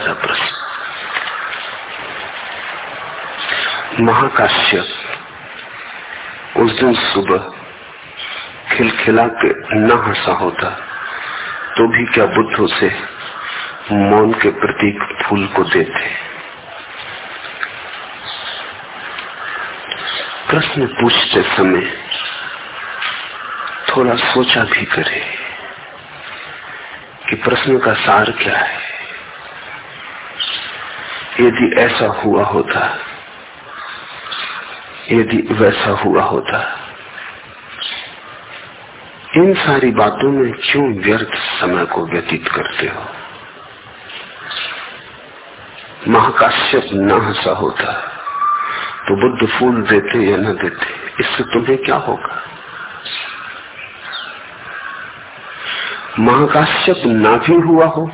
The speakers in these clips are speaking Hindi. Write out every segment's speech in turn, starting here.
पहला प्रश्न महाकाश्यप उस दिन सुबह खिलखिला के न हंसा होता तो भी क्या बुद्ध उसे मौन के प्रतीक फूल को देते? प्रश्न पूछते समय थोड़ा सोचा भी करे कि प्रश्न का सार क्या है? यदि ऐसा हुआ होता, यदि वैसा हुआ होता, इन सारी बातों में क्यों व्यर्थ समय को व्यतीत करते हो? महाकाश्यप न हंसा होता तो बुद्ध फूल देते या न देते, इससे तुम्हें क्या होगा? महाकाश्यप ना भी हुआ हो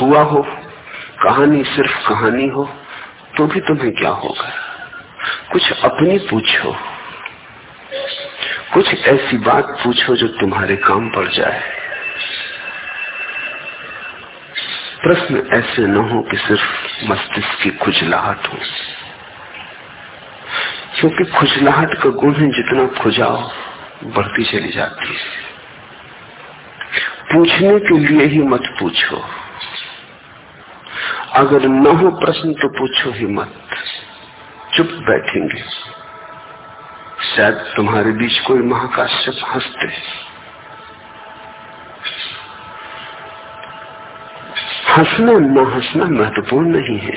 हुआ हो कहानी सिर्फ़ कहानी हो तो भी तुम्हें क्या होगा? कुछ अपनी पूछो। कुछ ऐसी बात पूछो जो तुम्हारे काम पड़ जाए। प्रश्न ऐसे न हो कि सिर्फ़ मस्तिष्क की खुजलाहट हो। क्योंकि खुजलाहट का गुण है, जितना खुजाओ बढ़ती चली जाती है। पूछने के लिए ही मत पूछो। अगर न हो प्रश्न तो पूछो ही मत। चुप बैठेंगे। शायद तुम्हारे बीच कोई महाकाश्यप हँसते। हंसना न हंसना महत्वपूर्ण नहीं है।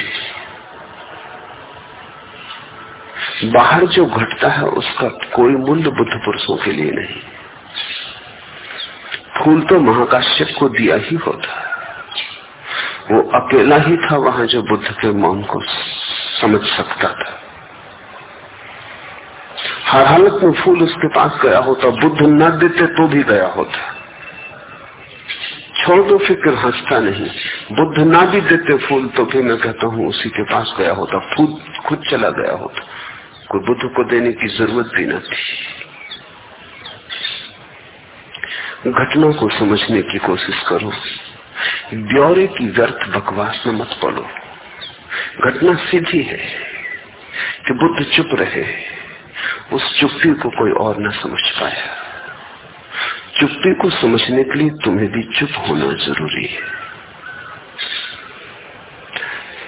बाहर जो घटता है उसका कोई मूल्य बुद्ध पुरुषों के लिए नहीं। फूल तो महाकाश्यप को दिया ही होता है। वो अकेला ही था वहाँ जो बुद्ध के मौन को समझ सकता था। हर हालत में फूल उसके पास गया होता, बुद्ध न देते तो भी गया होता। छोड़ दो फ़िक्र, हंसता नहीं। बुद्ध ना भी देते फूल तो भी मैं कहता हूँ उसी के पास गया होता, फूल खुद चला गया होता। कोई बुद्ध को देने की ज़रूरत भी न थी। घटना को समझने की कोशिश करो। ब्यौरे की व्यर्थ बकवास में मत पड़ो। घटना सीधी है कि बुद्ध चुप रहे, उस चुप्पी को कोई और न समझ पाया। चुप्पी को समझने के लिए तुम्हें भी चुप होना ज़रूरी है।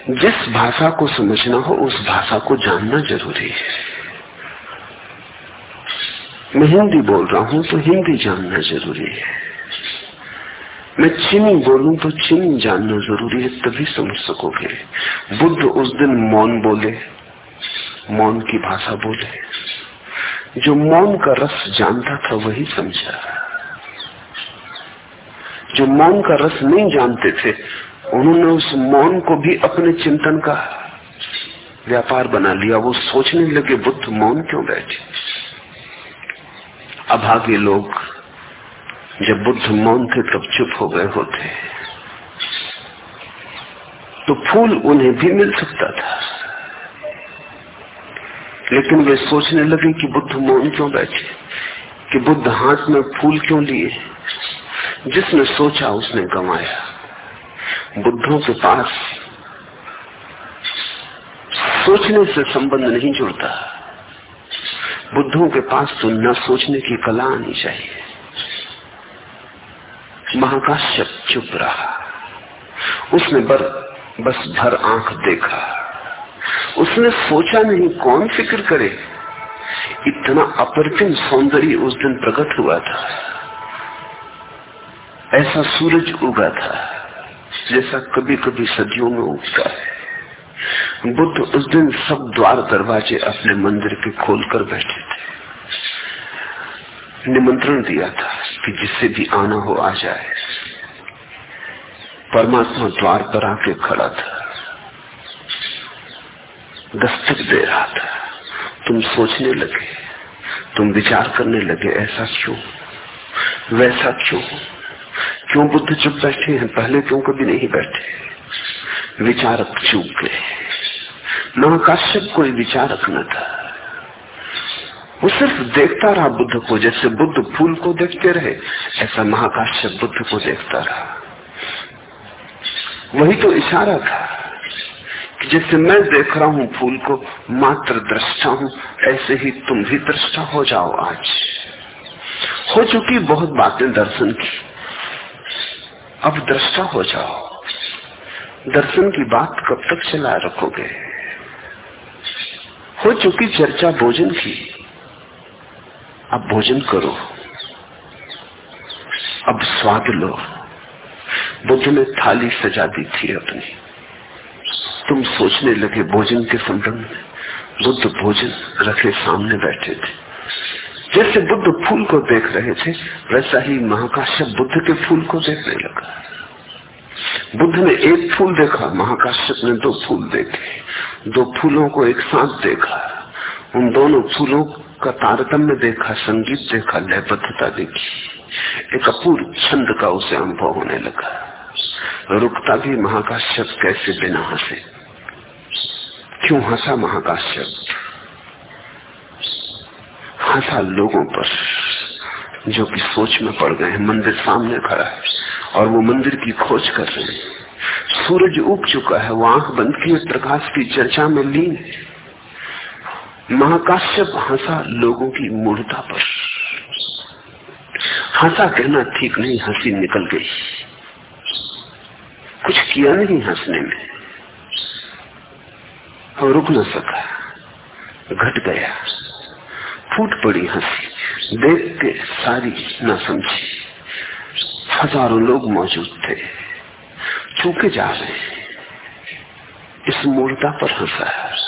जिस भाषा को समझना हो, उस भाषा को जानना ज़रूरी है। मैं हिंदी बोल रहा हूँ तो हिंदी जानना ज़रूरी है। मैं चीनी बोलूँ तो चीनी जानना ज़रूरी है, तभी समझ सकोगे। बुद्ध उस दिन मौन बोले, मौन की भाषा बोले। जो मौन का रस जानता था वही समझा। जो मौन का रस नहीं जानते थे, उन्होंने उस मौन को भी अपने चिंतन का व्यापार बना लिया। वो सोचने लगे, बुद्ध मौन क्यों बैठे? अभागे लोग जब बुद्ध मौन थे, तब चुप हो गए होते। तो फूल उन्हें भी मिल सकता था। लेकिन वे सोचने लगे कि बुद्ध मौन क्यों बैठे? कि बुद्ध हाथ में फूल क्यों लिए? जिसने सोचा, उसने गंवाया। बुद्धों के पास सोचने से संबंध नहीं जुड़ता। बुद्धों के पास तो न सोचने की कला आनी चाहिए। महाकाश्यप चुप रहा। उसने बर, बस भर आँख देखा। उसने सोचा नहीं कौन फ़िक्र करे। इतना अपरिचिन सौंदर्य उस दिन प्रकट हुआ था। ऐसा सूरज उगा था जैसा कभी कभी सदियों में उगता है। बुद्ध उस दिन सब द्वार दरवाजे अपने मंदिर के खोलकर बैठे थे। निमंत्रण दिया था कि जिससे भी आना हो आ जाए। परमात्मा द्वार पर आके खड़ा था। दस्तक दे रहा था। तुम सोचने लगे, तुम विचार करने लगे, ऐसा क्यों? वैसा क्यों? क्यों बुद्ध चुप बैठे हैं? पहले क्यों कभी नहीं बैठे? विचारक चूक गए। महाकाश्यप कोई विचारक न था। वो सिर्फ़ देखता रहा बुद्ध को, जैसे बुद्ध फूल को देखते रहे, ऐसा महाकाश्य बुद्ध को देखता रहा। वही तो इशारा था कि जैसे मैं देख रहा हूँ फूल को, मात्र दृष्टा हूँ, ऐसे ही तुम भी दृष्टा हो जाओ आज। हो चुकी बहुत बातें दर्शन की, अब दृष्टा हो जाओ। दर्शन की बात कब तक चला रखोगे? हो चुकी चर्चा भोजन की अब भोजन करो। अब स्वाद लो। बुद्ध ने थाली सजा दी थी अपनी। तुम सोचने लगे भोजन के संबंध में। बुद्ध भोजन रखे सामने बैठे थे। जैसे बुद्ध फूल को देख रहे थे, वैसा ही महाकाश्यप बुद्ध के फूल को देखने लगा। बुद्ध ने एक फूल देखा महाकाश्यप ने दो फूल देखे। दो फूलों को एक साथ देखा। उन दोनों फूलों का तारतम्य देखा, संगीत देखा, लयबद्धता देखी। एक अपूर्व छंद का उसे अनुभव होने लगा। रुकता भी महाकाश्यप कैसे बिना हंसे? क्यों हंसा महाकाश्यप? हंसा लोगों पर, जो कि सोच में पड़ गए हैं। मंदिर सामने खड़ा है और वो मंदिर की खोज कर रहे हैं। सूरज उग चुका है, वो आँख बंद किए प्रकाश की चर्चा में लीन महाकाश्यप हंसा लोगों की मूर्ता पर। हंसा कहना ठीक नहीं, हँसी निकल गई। कुछ किया नहीं हंसने में। और रुक न सका। घट गया। फूट पड़ी हँसी। देख के सारी न समझी। हज़ारों लोग मौजूद थे। चूके जा रहे इस मूर्ता पर हंसा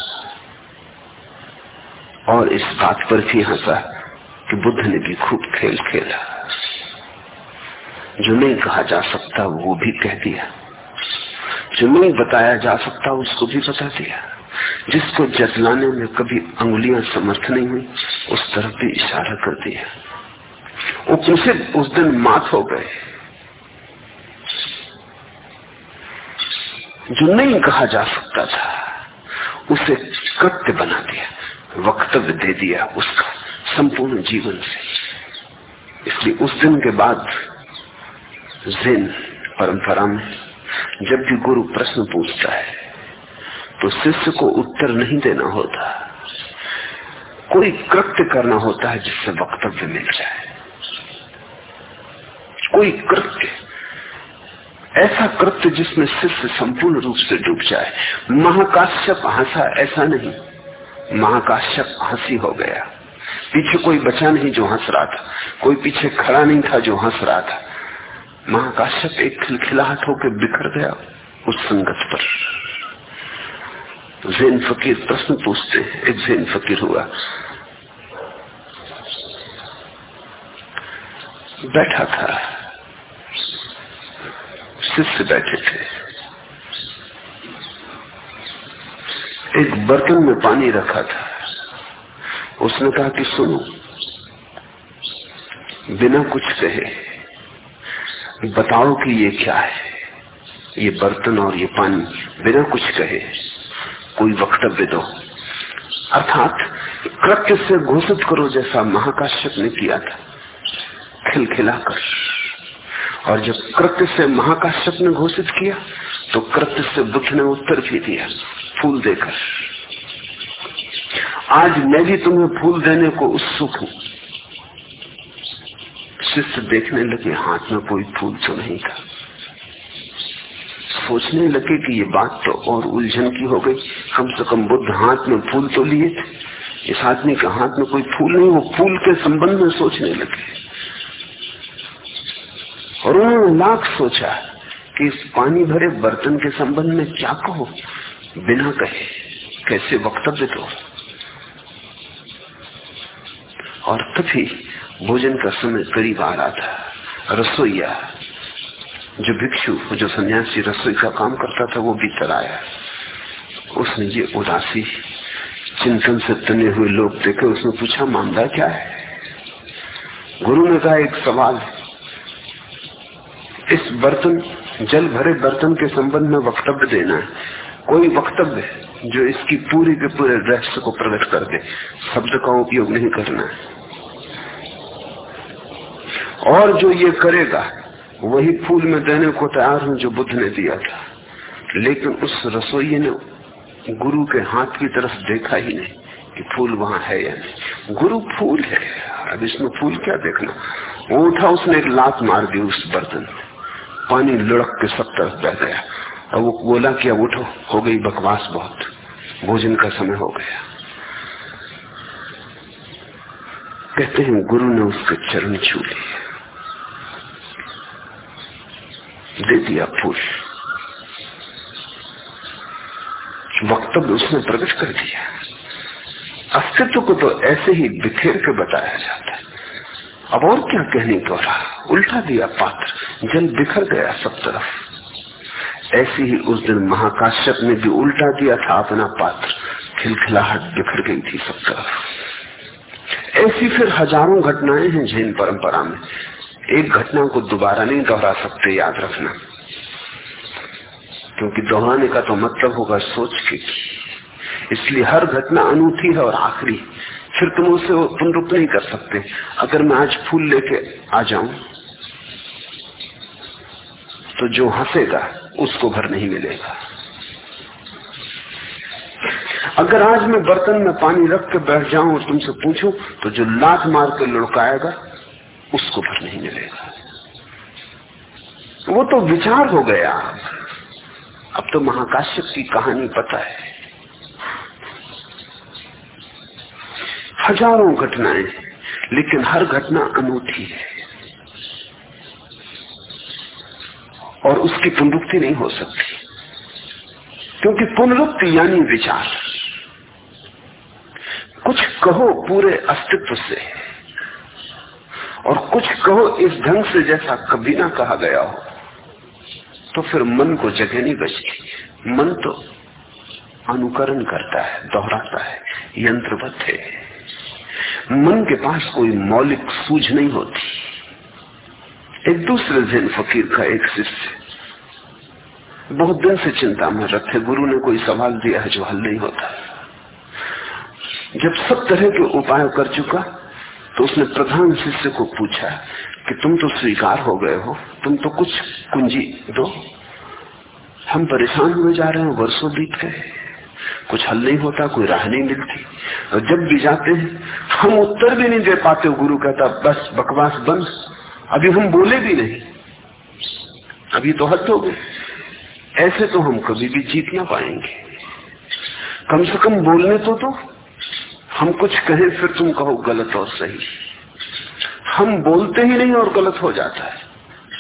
और इस बात पर भी हंसा कि बुद्ध ने भी खूब खेल खेला। जो नहीं कहा जा सकता, वो भी कह दिया। जो नहीं बताया जा सकता, उसको भी बता दिया। जिसको जतलाने में कभी अंगुलियाँ समर्थ नहीं हुई, उस तरफ़ भी इशारा कर दिया। उपनिषद उस दिन मात हो गए। जो नहीं कहा जा सकता था, उसे कृत्य बना दिया। वक्तव्य दे दिया उसका, संपूर्ण जीवन से। इसलिए उस दिन के बाद जैन परंपरा में जब भी गुरु प्रश्न पूछता है तो शिष्य को उत्तर नहीं देना होता। कोई कृत्य करना होता है जिससे वक्तव्य मिल जाए। कोई कृत्य, ऐसा कृत्य जिसमें शिष्य संपूर्ण रूप से डूब जाए। महाकाश्यप हंसा, ऐसा नहीं। महाकाश्यप हँसी हो गया। पीछे कोई बचा नहीं जो हंस रहा था। कोई पीछे खड़ा नहीं था जो हंस रहा था। महाकाश्यप एक खिलखिलाहट होकर बिखर गया उस संगत पर। जैन फकीर, प्रश्न पूछते एक जैन फकीर हुआ। बैठा था। शिष्य बैठे थे। एक बर्तन में पानी रखा था। उसने कहा कि सुनो, बिना कुछ कहे, बताओ कि ये क्या है? ये बर्तन और ये पानी, बिना कुछ कहे, कोई वक्तव्य दो। अर्थात, कृत्य से घोषित करो जैसा महाकाश्यप ने किया था। खिलखिलाकर। और जब कृत्य से महाकाश्यप ने घोषित किया तो कृत्य से बुद्ध ने उत्तर भी दिया। फूल देकर। आज मैं भी तुम्हें फूल देने को उत्सुक हूँ। शिष्य देखने लगे, हाथ में कोई फूल तो नहीं था। सोचने लगे कि ये बात तो और उलझन की हो गई। कम से कम बुद्ध हाथ में फूल तो लिए थे। इस आदमी के हाथ में कोई फूल नहीं, वो फूल के संबंध में सोचने लगे। और उन्होंने लाख सोचा कि इस पानी भरे बर्तन के संबंध में क्या कहो। बिना कहे, कैसे वक्तव्य दो और तभी भोजन का समय करीब आ रहा था। रसोईया, जो भिक्षु, जो सन्यासी रसोई का काम करता था, वो भीतर आया। उसने ये उदासी, चिंतन से तने हुए लोग देखे। उसने पूछा, मामला क्या है? गुरु ने कहा, एक सवाल इस बर्तन, जल भरे बर्तन के संबंध में वक्तव्य देना है। कोई वक्तव्य जो इसकी पूरी के पूरे रहस्य को प्रकट कर दे? शब्द का उपयोग नहीं करना है। और जो ये करेगा, वही फूल में देने को तैयार हूँ जो बुद्ध ने दिया था। लेकिन उस रसोई ने गुरु के हाथ की तरफ़ देखा ही नहीं कि फूल वहाँ है या नहीं। गुरु फूल है। अब इसमें फूल क्या देखना? वो उठा, उसने एक लात मार दी उस बर्तन पानी लुढ़क के सब तरफ़ बह गया। और वो बोला कि अब उठो, हो गई बकवास बहुत। भोजन का समय हो गया। कहते हैं, गुरु ने उसके चरण छू लिए। दे दिया फूल। वक्तव्य उसने प्रकट कर दिया। अस्तित्व को तो ऐसे ही बिखेर के बताया जाता है। अब और क्या कहने को रहा? उल्टा दिया पात्र। जल बिखर गया सब तरफ़। ऐसे ही उस दिन महाकाश्यप ने भी उल्टा दिया था अपना पात्र। खिलखिलाहट बिखर गई थी सब तरफ़। ऐसी फिर हज़ारों घटनाएँ हैं जैन परंपरा में। एक घटना को दोबारा नहीं दोहरा सकते, याद रखना। क्योंकि दोहराने का तो मतलब होगा सोच के। इसलिए हर घटना अनूठी है और आखिरी। फिर तुम उसे पुनरुक्त नहीं कर सकते। अगर मैं आज फूल लेके आ जाऊँ तो जो हंसेगा उसको घर नहीं मिलेगा। अगर आज मैं बर्तन में पानी रख के बैठ जाऊँ और तुमसे पूछूँ तो जो लात मार के लुढ़काएगा, उसको घर नहीं मिलेगा। वो तो विचार हो गया। अब तो महाकाश्यप की कहानी पता है। हज़ारों घटनाएँ, लेकिन हर घटना अनूठी है। और उसकी पुनरुक्ति नहीं हो सकती। क्योंकि पुनरुक्ति यानी विचार। कुछ कहो पूरे अस्तित्व से, और कुछ कहो इस ढंग से जैसा कभी ना कहा गया हो तो फिर मन को जगह नहीं बचती। मन तो अनुकरण करता है, दोहराता है, यंत्रबद्ध है। मन के पास कोई मौलिक सूझ नहीं होती। एक दूसरे जैन फकीर का एक शिष्य। बहुत दिन से चिंता में रखे, गुरु ने कोई सवाल दिया है जो हल नहीं होता। जब सब तरह के उपाय कर चुका तो उसने प्रधान शिष्य को पूछा कि तुम तो स्वीकार हो गए हो, तुम तो कुछ कुंजी दो। हम परेशान हुए जा रहे हैं, वर्षों बीत गए। कुछ हल नहीं होता, कोई राह नहीं मिलती। और जब भी जाते हैं, हम उत्तर भी नहीं दे पाते, गुरु कहता, बस बकवास बंद। अभी हम बोले भी नहीं। अभी तो हद हो गए ऐसे तो हम कभी भी जीत ना पाएँगे। कम से कम बोलने तो तो हम कुछ कहें, फिर तुम कहो, गलत और सही। हम बोलते ही नहीं और गलत हो जाता है।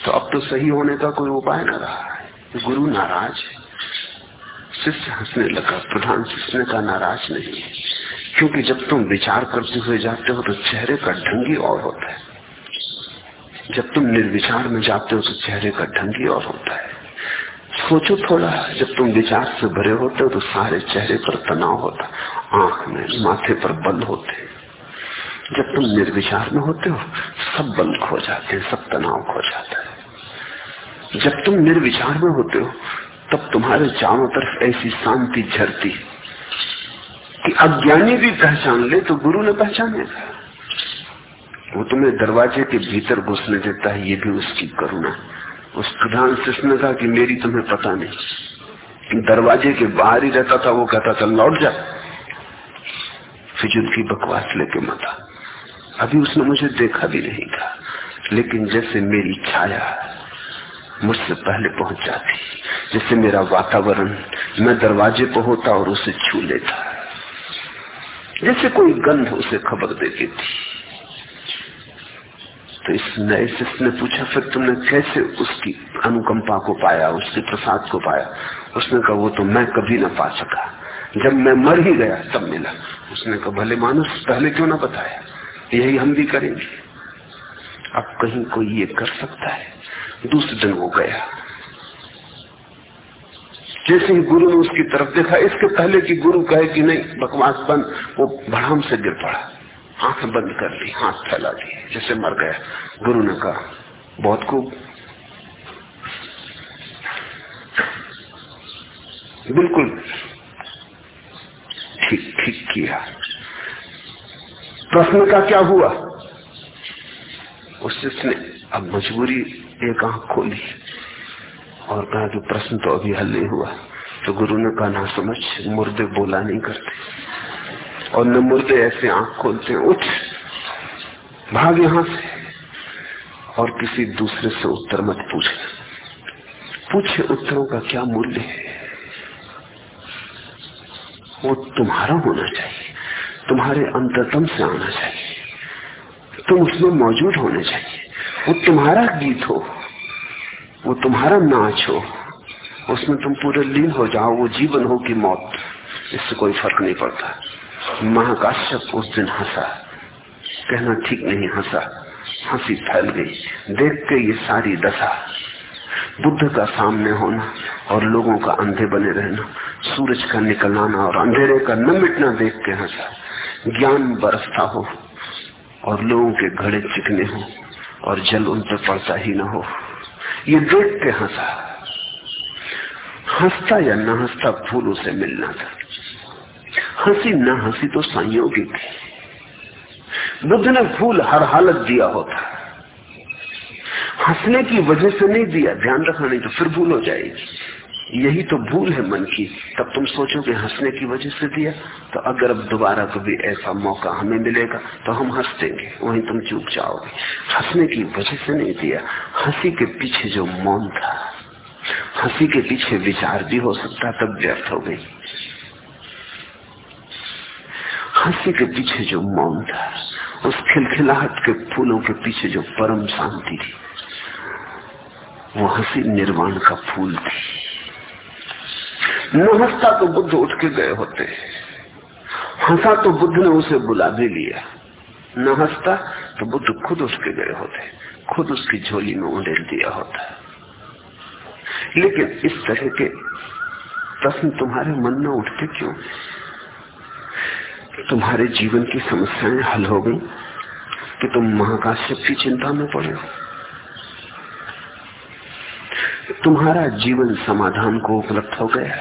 तो अब तो सही होने का कोई उपाय ना रहा है। गुरु नाराज़ है। शिष्य हंसने लगा। प्रधान शिष्य का नाराज़ नहीं क्योंकि जब तुम विचार करते हुए जाते हो तो चेहरे का ढंगी और होता है। जब तुम निर्विचार में जाते हो तो चेहरे का ढंग ही और होता है। सोचो थोड़ा, जब तुम विचार से भरे होते हो तो सारे चेहरे पर तनाव होता आँख में माथे पर बल होते जब तुम निर्विचार में होते हो, सब बल खो जाते सब तनाव खो जाता है। जब तुम निर्विचार में होते हो, तब तुम्हारे चारों तरफ़ ऐसी शांति झरती कि अज्ञानी भी पहचान ले तो गुरु ने पहचानेगा वो तुम्हें दरवाजे के भीतर घुसने देता है, ये भी उसकी करुणा। उस प्रधान शिष्य ने कहा कि मेरी तुम्हें पता नहीं। दरवाजे के बाहर ही रहता था, वो कहता था, लौट जा। फिजुल की बकवास लेके मता अभी उसने मुझे देखा भी नहीं था, लेकिन जैसे मेरी छाया मुझसे पहले पहुँच जाती, जैसे मेरा वातावरण, मैं दरवाजे पर होता और उसे छू लेता, जैसे कोई गंध उसे खबर देती थी। तो इस नए शिष्य ने पूछा, फिर तुमने कैसे उसकी अनुकंपा को पाया, उसके प्रसाद को पाया? उसने कहा, वो तो मैं कभी ना पा सका। जब मैं मर ही गया, तब मिला। उसने कहा, भले मानुष पहले क्यों ना बताया? यही हम भी करेंगे। अब कहीं कोई ये कर सकता है। दूसरे दिन वो गया। जैसे ही गुरु ने उसकी तरफ़ देखा, इसके पहले कि गुरु कहे कि नहीं, बकवास बंद, वो भड़ाम से गिर पड़ा। आँखें बंद कर ली, हाथ फैला दिए, जैसे मर गया। गुरु ने कहा, बहुत खूब। बिल्कुल ठीक ठीक किया। प्रश्न का क्या हुआ? उस शिष्य ने अब मजबूरी एक आँख खोली और कहा कि प्रश्न तो अभी हल नहीं हुआ। तो गुरु ने कहा, ना समझ, मुर्दे बोला नहीं करते। और न मुर्दे ऐसे आँख खोलते उठ। भाग यहाँ से। और किसी दूसरे से उत्तर मत पूछना पूछे उत्तरों का क्या मूल्य है? वो तुम्हारा होना चाहिए। तुम्हारे अंतरतम से आना चाहिए। तुम उसमें मौजूद होने चाहिए। वो तुम्हारा गीत हो। वो तुम्हारा नाच हो। उसमें तुम पूरे लीन हो जाओ। वो जीवन हो कि मौत। इससे कोई फ़र्क नहीं पड़ता। महाकाश्यप उस दिन हंसा। कहना ठीक नहीं, हंसा। हँसी फैल गई। देख के ये सारी दशा। बुद्ध का सामने होना और लोगों का अंधे बने रहना, सूरज का निकल आना और अंधेरे का न मिटना देख के हंसा। ज्ञान बरसता हो और लोगों के घड़े चिकने हो और जल उन पर पड़ता ही न हो। ये देख के हंसा। हंसता या न हंसता फूलों से मिलना था। हँसी न हँसी तो संयोगिक है बुद्ध ने फूल हर हालत दिया होता। हंसने की वजह से नहीं दिया, ध्यान रखना, नहीं तो फिर भूल हो जाएगी। यही तो भूल है मन की। तब तुम सोचोगे हंसने की वजह से दिया तो अगर अब दोबारा कभी ऐसा मौका हमें मिलेगा तो हम हंस देंगे, वहीं तुम चूक जाओगे। हंसने की वजह से नहीं दिया, हँसी के पीछे जो मौन था, हँसी के पीछे विचार भी हो सकता, तब व्यर्थ हो गई। हँसी के पीछे जो मौन था, उस खिलखिलाहट के फूलों के पीछे जो परम शांति थी, वो हँसी निर्वाण का फूल थी। न हंसता तो बुद्ध उठ के गए होते, हंसा तो बुद्ध ने उसे बुला भी लिया। न हंसता तो बुद्ध खुद उठ के गए होते, खुद उसकी झोली में उड़ेल दिया होता। लेकिन इस तरह के प्रश्न तुम्हारे मन में उठते क्यों? तुम्हारे जीवन की समस्याएँ हल हो गई कि तुम महाकाश्यप की चिंता में पड़े हो। तुम्हारा जीवन समाधान को उपलब्ध हो गया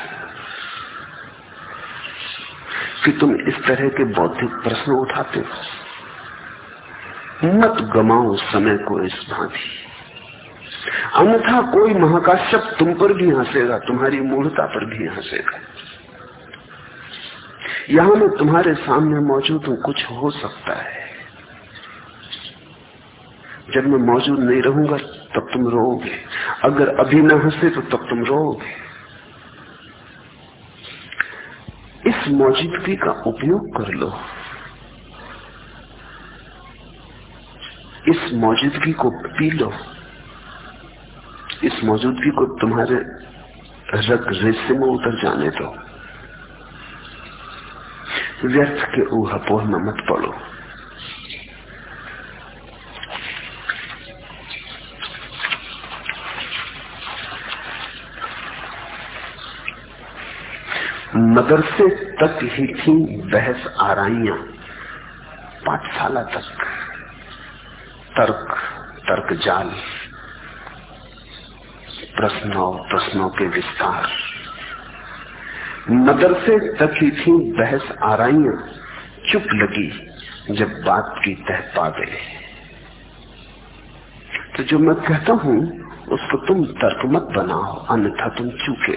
कि तुम इस तरह के बौद्धिक प्रश्न उठाते हो। मत गमाओ समय को इस भांति। अन्यथा कोई महाकाश्यप तुम पर भी हंसेगा, तुम्हारी मूर्ता पर भी हंसेगा। यहाँ मैं तुम्हारे सामने मौजूद हूँ, कुछ हो सकता है। जब मैं मौजूद नहीं रहूँगा, तब तुम रोओगे। अगर अभी न हंसे तो तब तुम रोओगे। इस मौजूदगी का उपयोग कर लो। इस मौजूदगी को पी लो। इस मौजूदगी को तुम्हारे रग रेसे में उतर जाने दो। व्यर्थ के ऊहापोह में मत पड़ो मदरसे तक ही थी बहस आराइया पाठशाला तक तर्क तर्क जाल प्रश्नों प्रश्नों के विस्तार मदरसे तक ही थी बहस आराइया। चुप लगी जब बात की तह पा गए तो जो मैं कहता हूँ उसको तुम तर्क मत बनाओ, अन्यथा तुम चूके।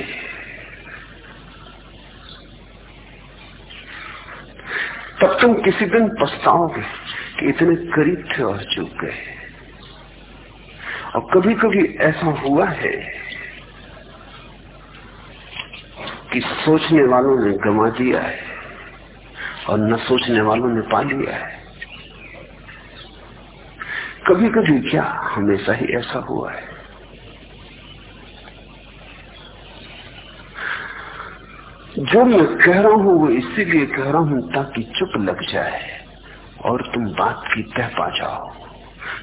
तब तुम किसी दिन पछताओगे कि इतने करीब थे और चूक। गए और कभी कभी ऐसा हुआ है कि सोचने वालों ने गमा दिया है और न सोचने वालों ने पा लिया है। कभी कभी क्या हमेशा ही ऐसा हुआ है? जो मैं कह रहा हूँ, वो इसीलिए कह रहा हूँ ताकि चुप लग जाए और तुम बात की तह पा जाओ।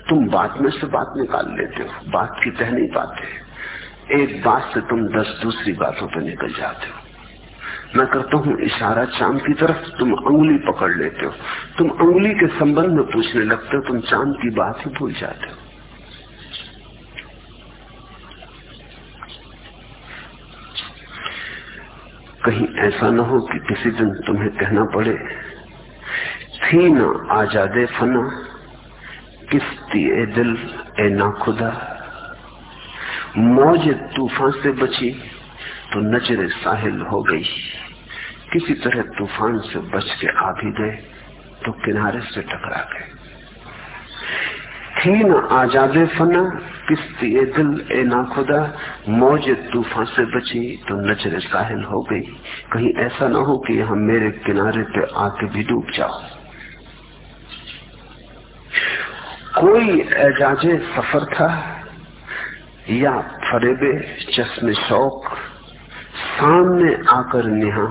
तुम बात में से बात निकाल लेते हो, बात की तह नहीं पाते। एक बात से तुम दस दूसरी बातों पर निकल जाते हो। मैं करता हूँ इशारा चाँद की तरफ़ तुम अंगुली पकड़ लेते हो। तुम अंगुली के संबंध में पूछने लगते हो, तुम चाँद की बात ही भूल जाते हो। कहीं ऐसा न हो कि किसी दिन तुम्हें कहना पड़े, थी ना आजादे फना, किस्ती ए दिल, ए ना खुदा। मौज तूफ़ान से बची तो नज़र साहिल हो गई। किसी तरह तूफ़ान से बच के आ भी गए तो किनारे से टकरा गए। थी न आजादे फना, किस्ती ए दिल ए ना खुदा, मौज तूफ़ान से बची तो नज़र साहिल हो गई। कहीं ऐसा ना हो कि हम मेरे किनारे पे आके भी डूब जाओ। कोई एजाजे सफ़र था, या फरेबे चश्मे शौक, सामने आकर निहा।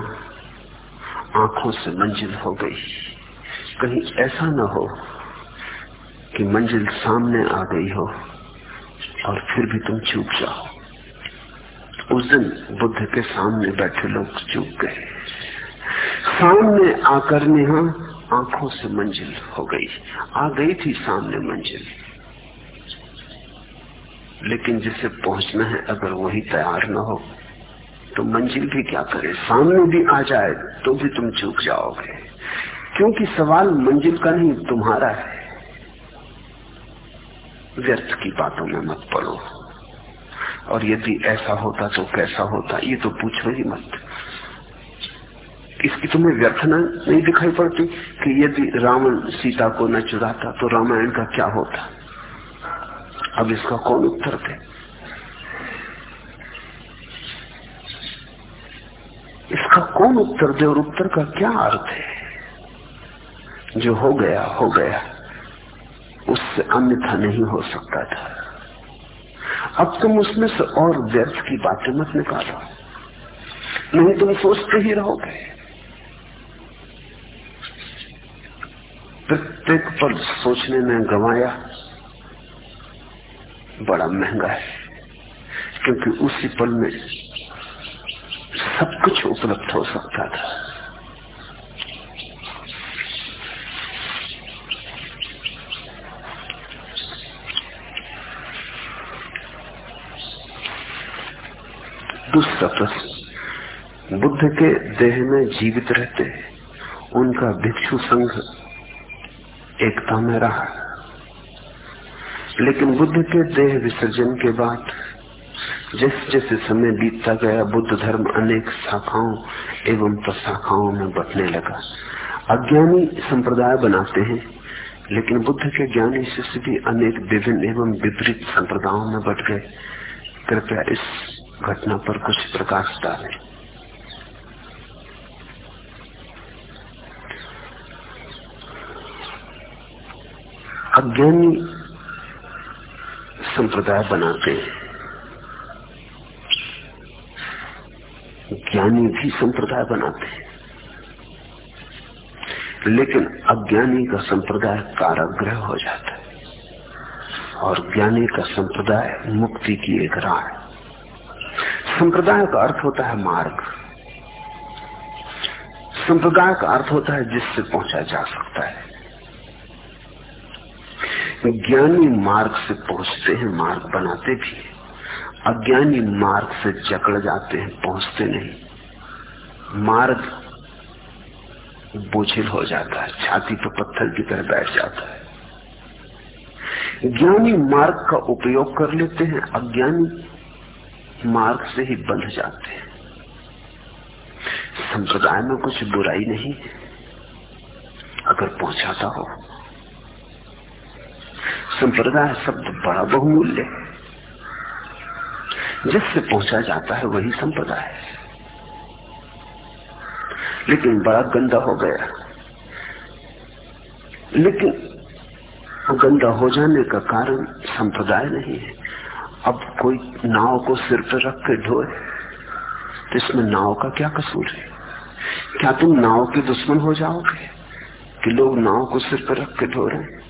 आँखों से मंजिल हो गई। कहीं ऐसा न हो कि मंजिल सामने आ गई हो और फिर भी तुम चूक जाओ। उस दिन बुद्ध के सामने बैठे लोग चूक गए। सामने आकर निहा आँखों से मंजिल हो गई। आ गई थी सामने मंजिल। लेकिन जिसे पहुँचना है अगर वही तैयार न हो तो मंजिल भी क्या करे? सामने भी आ जाए तो भी तुम चूक जाओगे। क्योंकि सवाल मंजिल का नहीं, तुम्हारा है। व्यर्थ की बातों में मत पड़ो। और यदि ऐसा होता तो कैसा होता, ये तो पूछो ही मत। इसकी तुम्हें व्यर्थना नहीं दिखाई पड़ती कि यदि रावण सीता को न चुराता तो रामायण का क्या होता? अब इसका कौन उत्तर दे? इसका कौन उत्तर दे? और उत्तर का क्या अर्थ है? जो हो गया हो गया। उससे अन्यथा नहीं हो सकता था। अब तुम उसमें से और व्यर्थ की बातें मत निकालो। नहीं तुम सोचते ही रहोगे। प्रत्येक पल सोचने में गवाया बड़ा महँगा है, क्योंकि उसी पल में सब कुछ उपलब्ध हो सकता था। दूसरा प्रश्न बुद्ध के देह में जीवित रहते, उनका भिक्षु संघ एकता में रहा। लेकिन बुद्ध के देह विसर्जन के बाद जैसे जैसे समय बीतता गया, बुद्ध धर्म अनेक शाखाओं एवं प्रशाखाओं में बटने लगा। अज्ञानी संप्रदाय बनाते हैं, लेकिन बुद्ध के ज्ञानी शिष्य भी अनेक विभिन्न एवं विपरीत संप्रदायों में बट गए। कृपया इस घटना पर कुछ प्रकाश डालें। अज्ञानी संप्रदाय बनाते हैं। ज्ञानी भी संप्रदाय बनाते हैं। लेकिन अज्ञानी का संप्रदाय काराग्रह हो जाता है। और ज्ञानी का संप्रदाय मुक्ति की एक राह है। संप्रदाय का अर्थ होता है मार्ग। संप्रदाय का अर्थ होता है जिससे पहुँचा जा सकता है। ज्ञानी मार्ग से पहुँचते हैं, मार्ग बनाते भी अज्ञानी मार्ग से जकड़ जाते हैं, पहुँचते नहीं। मार्ग बोझिल हो जाता है, छाती पर पत्थर की तरह बैठ जाता है। ज्ञानी मार्ग का उपयोग कर लेते हैं, अज्ञानी मार्ग से ही बंध जाते हैं। संप्रदाय में कुछ बुराई नहीं अगर पहुंचाता हो। संप्रदाय शब्द बड़ा बहुमूल्य है। जिससे पहुँचा जाता है वही संप्रदाय है। लेकिन बड़ा गंदा हो गया। लेकिन गंदा हो जाने का कारण संप्रदाय नहीं है। अब कोई नाव को सिर पर रख के ढोए तो इसमें नाव का क्या कसूर है? क्या तुम नाव के दुश्मन हो जाओगे कि लोग नाव को सिर पर रख के ढो रहे हैं?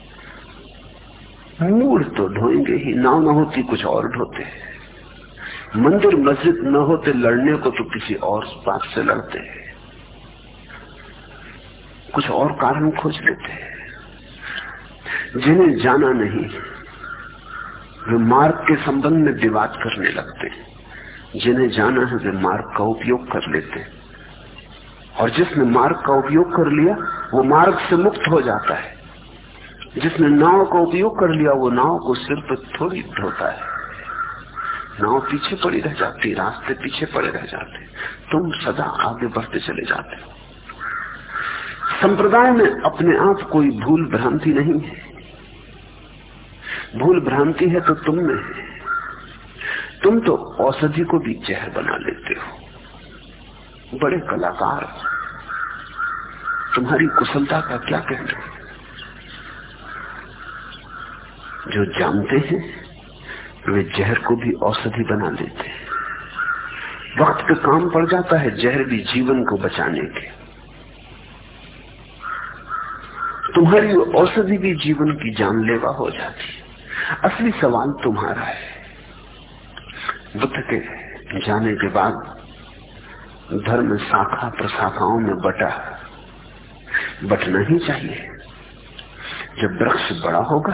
मूड तो ढोएँगे ही, नाव न होती कुछ और ढोते मंदिर मस्जिद न होते लड़ने को तो किसी और बात से लड़ते हैं। कुछ और कारण खोज लेते हैं। जिन्हें जाना नहीं, वे मार्ग के संबंध में विवाद करने लगते हैं। जिन्हें जाना है, वे मार्ग का उपयोग कर लेते हैं। और जिसने मार्ग का उपयोग कर लिया, वो मार्ग से मुक्त हो जाता है। जिसने नाव का उपयोग कर लिया, वो नाव को सिर पर थोड़ी ढोता है। नाव पीछे पड़ी रह जाती, रास्ते पीछे पड़े रह जाते, तुम सदा आगे बढ़ते चले जाते हो। संप्रदाय में अपने आप कोई भूल भ्रांति नहीं है। भूल भ्रांति है तो तुम में है। तुम तो औषधि को भी जहर बना लेते हो। बड़े कलाकार। तुम्हारी कुशलता का क्या कहना जो जानते हैं वे जहर को भी औषधि बना लेते हैं। वक्त पे काम पड़ जाता है जहर भी जीवन को बचाने के। तुम्हारी औषधि भी जीवन की जानलेवा हो जाती है। असली सवाल तुम्हारा है। बुद्ध के जाने के बाद धर्म शाखा प्रशाखाओं में बटा। बटना ही चाहिए। जब वृक्ष बड़ा होगा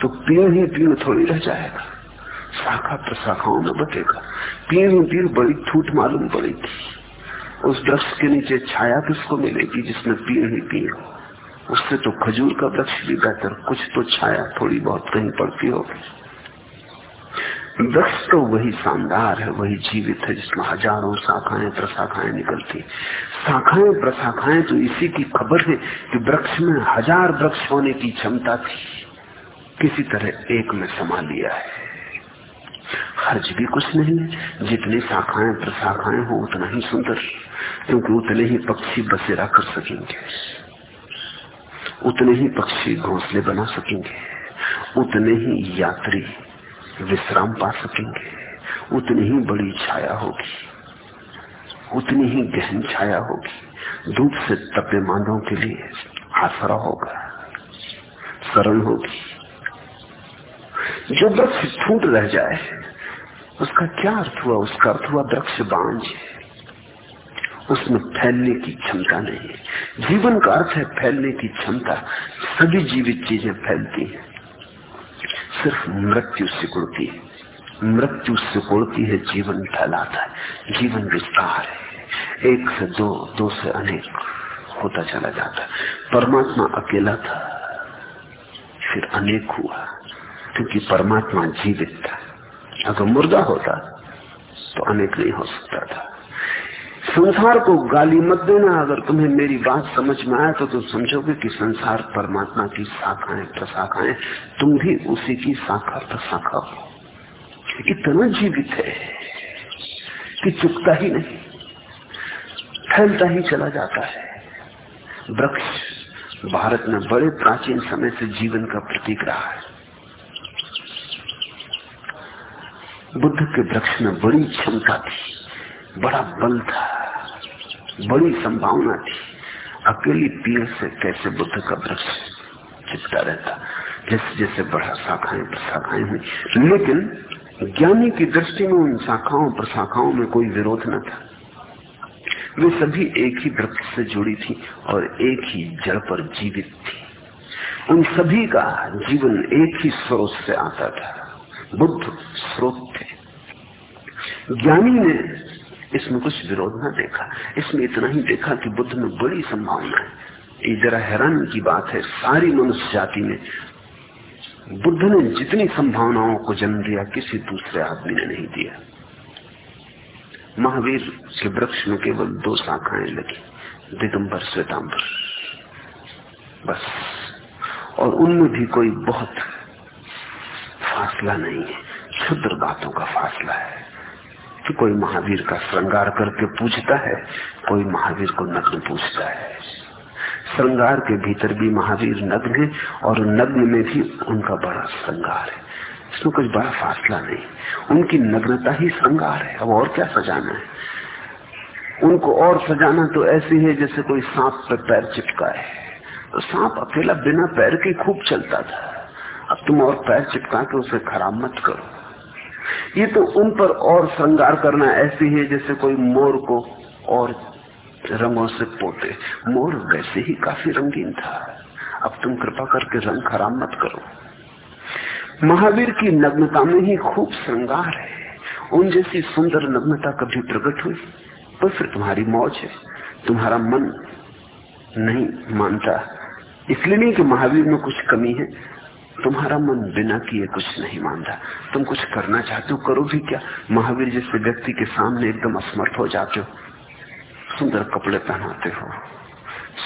तो पेड़ ही पेड़ थोड़ी रह जाएगा। शाखा प्रशाखाओं में बटेगा ही पेड़ बड़ी ठूट मालूम पड़ेगी। उस वृक्ष के नीचे छाया किसको मिलेगी जिसमें पेड़ ही पेड़ उससे तो खजूर का वृक्ष भी बेहतर। कुछ तो छाया थोड़ी बहुत कहीं पड़ती होगी। वृक्ष तो वही शानदार है, वही जीवित है जिसमें हज़ारों शाखाएँ, प्रशाखाएँ निकलती शाखाएँ, प्रशाखाएँ तो इसी की खबर है कि वृक्ष में हज़ार वृक्ष होने की क्षमता थी। किसी तरह एक में समा लिया है। हर्ज भी कुछ नहीं। जितनी शाखाएँ प्रशाखाएँ हो, उतना ही सुंदर। क्योंकि उतने ही पक्षी बसेरा कर सकेंगे। उतने ही पक्षी घोंसले बना सकेंगे। उतने ही यात्री विश्राम पा सकेंगे। उतनी ही बड़ी छाया होगी। उतनी ही गहन छाया होगी। धूप से तपे मांदों के लिए आसरा होगा। सरल होगी। जो वृक्ष फूट रह जाए उसका क्या अर्थ हुआ? उसका अर्थ हुआ वृक्ष बांझ। उसमें फैलने की क्षमता नहीं है। जीवन का अर्थ है फैलने की क्षमता। सभी जीवित चीज़ें फैलती हैं। सिर्फ़ मृत्यु सिकुड़ती है। मृत्यु सिकुड़ती है, जीवन फैलाता है। जीवन विस्तार है। एक से दो दो से अनेक होता चला जाता परमात्मा अकेला था, फिर अनेक हुआ, क्योंकि परमात्मा जीवित था। अगर मुर्दा होता तो अनेक नहीं हो सकता था। संसार को गाली मत देना, अगर तुम्हें मेरी बात समझ में आए तो तुम समझोगे कि संसार परमात्मा की शाखाएँ, प्रशाखाएँ, तुम भी उसी की शाखा, प्रशाखा हो। इतना जीवित है कि चुकता ही नहीं, फैलता ही चला जाता है। वृक्ष भारत में बड़े प्राचीन समय से जीवन का प्रतीक रहा है। बुद्ध के वृक्ष में बड़ी क्षमता थी, बड़ा बल था, बड़ी संभावना थी। अकेली पीर से कैसे बुद्ध का वृक्ष चिपटा रहता? जैसे जैसे बड़ा शाखाएँ प्रशाखाएँ हुई। लेकिन ज्ञानी की दृष्टि में उन शाखाओं प्रशाखाओं में कोई विरोध न था। वे सभी एक ही वृक्ष से जुड़ी थी और एक ही जड़ पर जीवित थी। उन सभी का जीवन एक ही स्रोत से आता था। बुद्ध स्रोत थे। ज्ञानी ने इसमें कुछ विरोध न देखा। इसमें इतना ही देखा कि बुद्ध में बड़ी संभावना है। ये जरा हैरान की बात है, सारी मनुष्य जाति में बुद्ध ने जितनी संभावनाओं को जन्म दिया, किसी दूसरे आदमी ने नहीं दिया। महावीर के वृक्ष में केवल दो शाखाएँ लगी, दिगंबर, श्वेतांबर। बस। और उनमें भी कोई बहुत फासला नहीं है। क्षुद्र बातों का फासला है। कि कोई महावीर का श्रृंगार करके पूछता है, कोई महावीर को नग्न पूछता है। श्रृंगार के भीतर भी महावीर नग्न है और नग्न में भी उनका बड़ा श्रृंगार है। इसमें कुछ बड़ा फासला नहीं। उनकी नग्नता ही श्रृंगार है। अब और क्या सजाना है? उनको और सजाना तो ऐसी है जैसे कोई सांप पर पैर चिपका है तो सांप अकेला बिना पैर के खूब चलता था। अब तुम और पैर चिपका के उसे खराब मत करो। ये तो उन पर और श्रृंगार करना ऐसी है जैसे कोई मोर को और रंगों से पोते। मोर वैसे ही काफ़ी रंगीन था। अब तुम कृपा करके रंग खराब मत करो। महावीर की नग्नता में ही खूब श्रृंगार है। उन जैसी सुंदर नग्नता कभी प्रकट हुई तो फिर तुम्हारी मौज है। तुम्हारा मन नहीं मानता। इसलिए नहीं कि महावीर में कुछ कमी है। तुम्हारा मन बिना किए कुछ नहीं मानता। तुम कुछ करना चाहते हो, करो भी क्या? महावीर जैसे व्यक्ति के सामने एकदम असमर्थ हो जाते हो, सुंदर कपड़े पहनाते हो,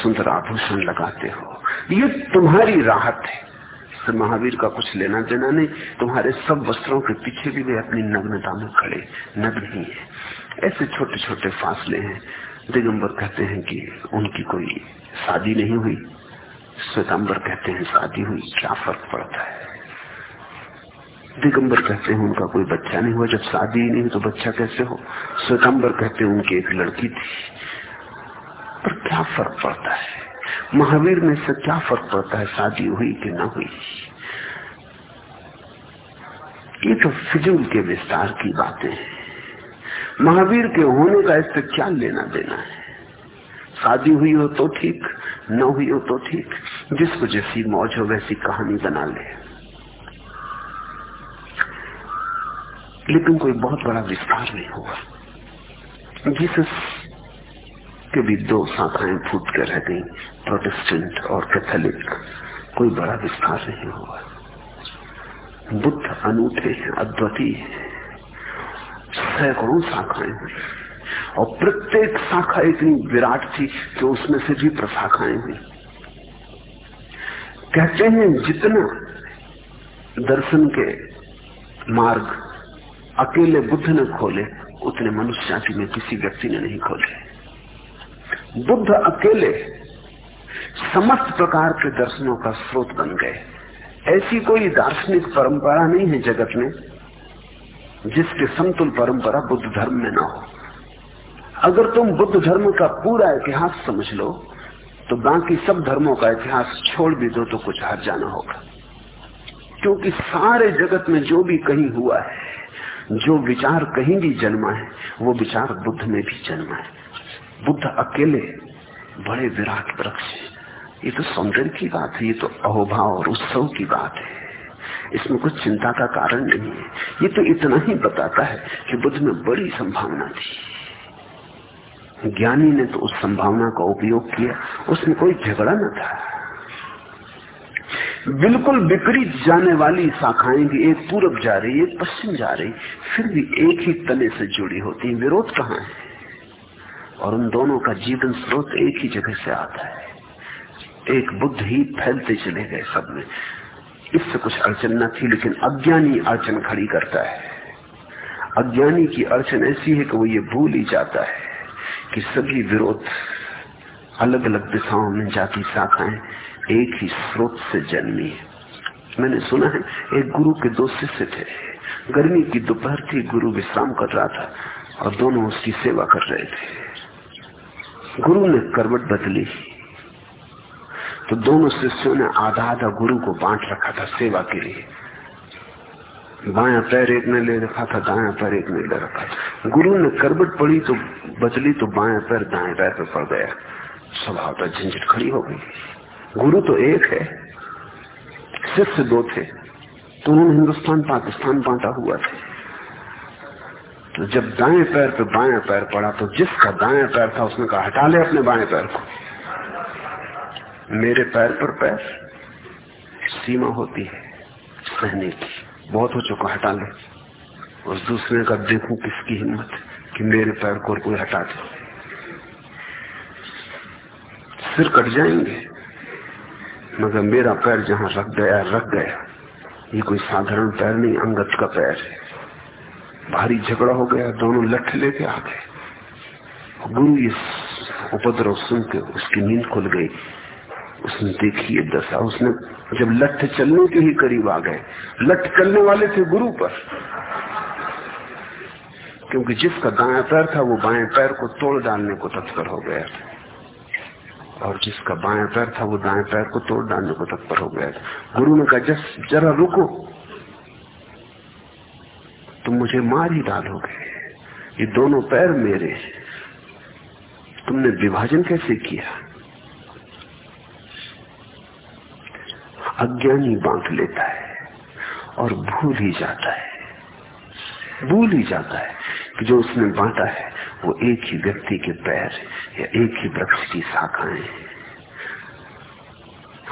सुंदर आभूषण लगाते हो, ये तुम्हारी राहत है। तो महावीर का कुछ लेना देना नहीं, तुम्हारे सब वस्त्रों के पीछे भी वे अपनी नग्नता में खड़े, नग्न ही है। ऐसे छोटे छोटे फासले हैं। दिगंबर कहते हैं कि उनकी कोई शादी नहीं हुई। श्वेतांबर कहते हैं, शादी हुई, क्या फ़र्क पड़ता है? दिगंबर कहते हैं, उनका कोई बच्चा नहीं हुआ, जब शादी ही नहीं तो बच्चा कैसे हो? श्वेतांबर कहते हैं, उनकी एक लड़की थी। पर क्या फ़र्क पड़ता है? महावीर में से क्या फ़र्क पड़ता है, शादी हुई कि ना हुई? ये तो फिजूल के विस्तार की बातें हैं। महावीर के होने का इससे क्या लेना देना है? शादी हुई हो तो ठीक न हुई हो तो ठीक। जिसको जैसी मौज हो, वैसी कहानी बना ले। लेकिन कोई बहुत बड़ा विस्तार नहीं होगा जीसस के भी दो शाखाएँ फूट कर रह गई, प्रोटेस्टेंट और कैथोलिक। कोई बड़ा विस्तार नहीं हुआ। बुद्ध अनूठे, अद्वितीय, सैकड़ों शाखाएँ। हुई और प्रत्येक शाखा इतनी विराट थी कि उसमें से भी प्रशाखाएँ हुई। कहते हैं, जितना दर्शन के मार्ग अकेले बुद्ध ने खोले, उतने मनुष्य जाति में किसी व्यक्ति ने नहीं खोले। बुद्ध अकेले समस्त प्रकार के दर्शनों का स्रोत बन गए। ऐसी कोई दार्शनिक परंपरा नहीं है जगत में जिसके समतुल परंपरा बुद्ध धर्म में ना हो। अगर तुम बुद्ध धर्म का पूरा इतिहास समझ लो तो बाकी सब धर्मों का इतिहास छोड़ भी दो तो कुछ हार जाना होगा। क्योंकि सारे जगत में जो भी कहीं हुआ है, जो विचार कहीं भी जन्मा है, वो विचार बुद्ध में भी जन्मा है। बुद्ध अकेले बड़े विराट वृक्ष ये तो सौंदर्य की बात है, ये तो अहोभाव और उत्सव की बात है। इसमें कुछ चिंता का कारण नहीं है। ये तो इतना ही बताता है कि बुद्ध में बड़ी संभावना थी। ज्ञानी ने तो उस संभावना का उपयोग किया। उसमें कोई झगड़ा न था। बिल्कुल विपरीत जाने वाली शाखाएँ भी एक पूरब जा रही, एक पश्चिम जा रही, फिर भी एक ही तले से जुड़ी होती। है विरोध कहाँ है? और उन दोनों का जीवन स्रोत एक ही जगह से आता है। एक बुद्ध ही फैलते चले गए सब में। इससे कुछ अड़चन न थी, लेकिन अज्ञानी अड़चन खड़ी करता है। अज्ञानी की अड़चन ऐसी है कि वो ये भूल ही जाता है। कि सभी विरोध अलग अलग दिशाओं में जाती शाखाएँ एक ही स्रोत से जन्मी है। मैंने सुना है, एक गुरु के दो शिष्य थे। गर्मी की दोपहर थी, गुरु विश्राम कर रहा था और दोनों उसकी सेवा कर रहे थे। गुरु ने करवट बदली। तो दोनों शिष्यों ने आधा आधा गुरु को बांट रखा था, सेवा के लिए। बाया पैर एक ने ले रखा था, दाया पैर एक ने ले रखा था। गुरु ने करबट पड़ी तो बचली तो बाएँ पैर, दाएँ पैर पे पड़ गया। स्वभाव पर झंझट खड़ी हो गई। गुरु तो एक है शिष्य दो थे तो उन्होंने हिंदुस्तान, पाकिस्तान बांटा हुआ था। तो जब दाएँ पैर पे बाया पैर पड़ा तो जिसका दाया पैर था, उसने कहा, हटा ले अपने बाएँ पैर को। मेरे पैर पर पैर, सीमा होती है, सहने की। बहुत हो चुका, हटा ले। उस दूसरे का देखू किसकी हिम्मत कि मेरे पैर को कोई हटा दे। सिर कट जाएँगे, मगर मेरा पैर जहाँ रख गया रख गया। ये कोई साधारण पैर नहीं अंगत का पैर है। भारी झगड़ा हो गया, दोनों लठ लेके आ गए गुरु ये उपद्रव सुन के उसकी नींद खुल गई। उसने देखी ये दशा, उसने जब लठ चलने के ही करीब आ गए। लठ चलने वाले थे गुरु पर। क्योंकि जिसका दाया पैर था, वो बाएँ पैर को तोड़ डालने को तत्पर हो गया था। और जिसका बाया पैर था, वो दाएँ पैर को तोड़ डालने को तत्पर हो गया था। गुरु ने कहा, जस, जरा रुको। तुम मुझे मार ही डालोगे। ये दोनों पैर मेरे तुमने विभाजन कैसे किया? अज्ञानी बांट लेता है और भूल ही जाता है। भूल ही जाता है कि जो उसने बांटा है, वो एक ही व्यक्ति के पैर या एक ही वृक्ष की शाखाएँ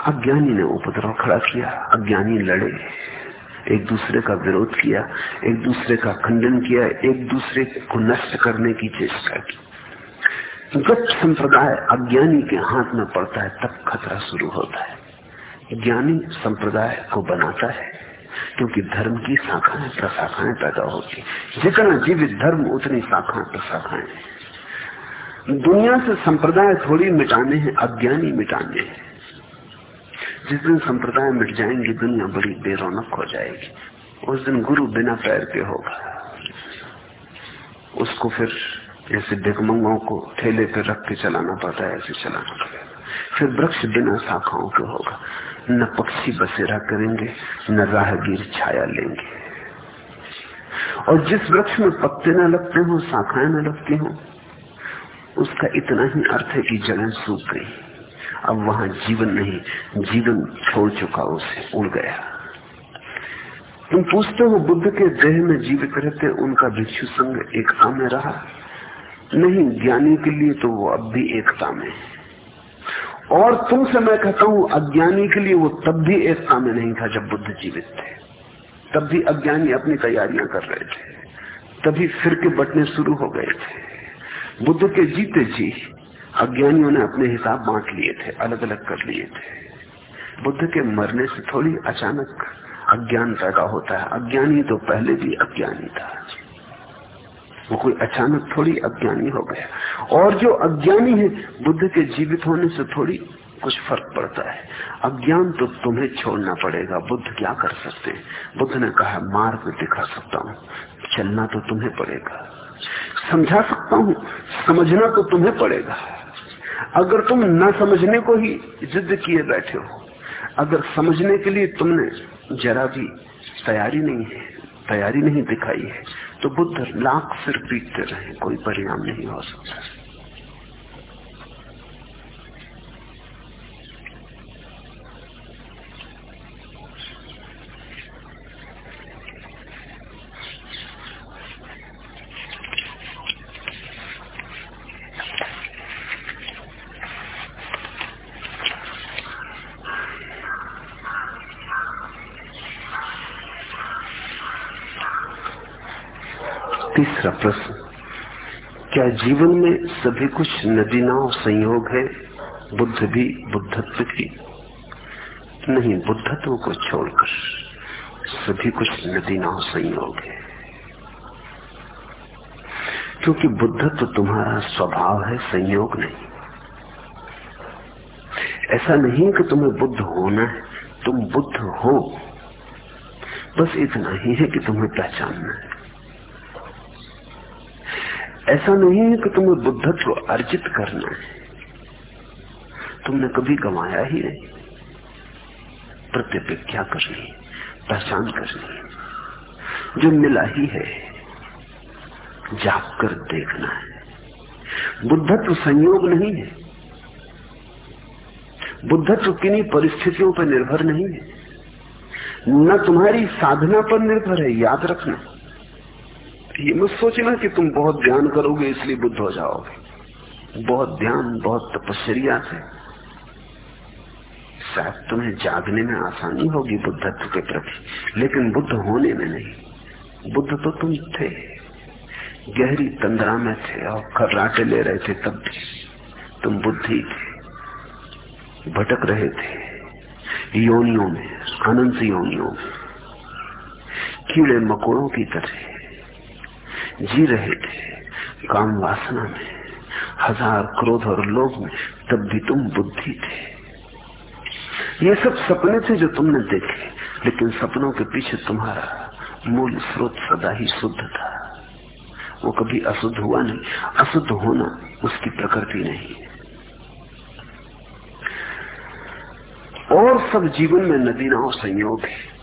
अज्ञानी ने उपद्रव खड़ा किया, अज्ञानी लड़े। एक दूसरे का विरोध किया, एक दूसरे का खंडन किया, एक दूसरे को नष्ट करने की चेष्टा की। जब संप्रदाय अज्ञानी के हाथ में पड़ता है, तब खतरा शुरू होता है। ज्ञानी संप्रदाय को बनाता है। क्योंकि धर्म की शाखाएँ, प्रशाखाएँ पैदा होती जितना जीवित धर्म, उतनी शाखाएँ, प्रशाखाएँ। दुनिया से संप्रदाय थोड़ी मिटाने हैं, अज्ञानी मिटाने हैं। जिस दिन संप्रदाय मिट जाएँगे, दुनिया बड़ी बेरोनक हो जाएगी। उस दिन गुरु बिना पैर के होगा। उसको फिर जैसे भिकमंगों को ठेले पर रख के चलाना पड़ता है, ऐसे चलाना पड़ेगा फिर वृक्ष बिना शाखाओं के होगा। न पक्षी बसेरा करेंगे, न राहगीर छाया लेंगे। और जिस वृक्ष में पत्ते न लगते हो, शाखाएँ न लगती हो, उसका इतना ही अर्थ है कि जड़ें सूख गई। अब वहाँ जीवन नहीं, जीवन छोड़ चुका उसे, उड़ गया। तुम पूछते हो, बुद्ध के देह में जीवित रहते उनका भिक्षु संघ एकता में रहा? नहीं, ज्ञानी के लिए तो वो अब भी एकता में है। और तुमसे मैं कहता हूँ, अज्ञानी के लिए वो तब भी एकता में नहीं था जब बुद्ध जीवित थे। तब भी अज्ञानी अपनी तैयारियाँ कर रहे थे। तभी फिर के बटने शुरू हो गए थे। बुद्ध के जीते जी अज्ञानियों ने अपने हिसाब बांट लिए थे अलग अलग कर लिए थे। बुद्ध के मरने से थोड़ी अचानक अज्ञान पैदा होता है। अज्ञानी तो पहले भी अज्ञानी था। वो कोई अचानक थोड़ी अज्ञानी हो गया। और जो अज्ञानी है, बुद्ध के जीवित होने से थोड़ी कुछ फ़र्क पड़ता है। अज्ञान तो तुम्हें छोड़ना पड़ेगा। बुद्ध क्या कर सकते हैं? बुद्ध ने कहा, मार्ग दिखा सकता हूँ। चलना तो तुम्हें पड़ेगा। समझा सकता हूँ। समझना तो तुम्हें पड़ेगा। अगर तुम न समझने को ही जिद किए बैठे हो, अगर समझने के लिए तुमने जरा भी तैयारी नहीं है तैयारी नहीं दिखाई है। तो बुद्ध लाख सिर पीटते रहे, कोई परिणाम नहीं हो सकता तीसरा प्रश्न क्या जीवन में सभी कुछ नदी नाव संयोग है, बुद्ध भी बुद्धत्व की। नहीं, बुद्धत्व को छोड़कर सभी कुछ नदी नाव संयोग है। क्योंकि बुद्धत्व तुम्हारा स्वभाव है, संयोग नहीं। ऐसा नहीं कि तुम्हें बुद्ध होना है, तुम बुद्ध हो। बस इतना ही है कि तुम्हें पहचानना है। ऐसा नहीं है कि तुम्हें बुद्धत्व अर्जित करना है। तुमने कभी गंवाया ही नहीं। प्रत्यपेक्षा करनी पहचान करनी जो मिला ही है जाग कर देखना है। बुद्धत्व संयोग नहीं है। बुद्धत्व किन्हीं परिस्थितियों पर निर्भर नहीं है। न तुम्हारी साधना पर निर्भर है, याद रखना। ये मत सोचना कि तुम बहुत ध्यान करोगे, इसलिए बुद्ध हो जाओगे। बहुत ध्यान, बहुत तपस्या से। शायद तुम्हें जागने में आसानी होगी बुद्धत्व के प्रति, लेकिन बुद्ध होने में नहीं। बुद्ध तो तुम थे। गहरी तंद्रा में थे और खर्राटे ले रहे थे तब भी। तुम बुद्धि थे। भटक रहे थे। योनियों में, अनंत योनियों में। कीड़े मकोड़ों की तरह। जी रहे थे। काम वासना में, हज़ार क्रोध और लोभ में, तब भी तुम बुद्धि थे। ये सब सपने थे जो तुमने देखे, लेकिन सपनों के पीछे तुम्हारा मूल स्रोत सदा ही शुद्ध था। वो कभी अशुद्ध हुआ नहीं, अशुद्ध होना उसकी प्रकृति नहीं। और सब जीवन में नदी नाव संयोग है।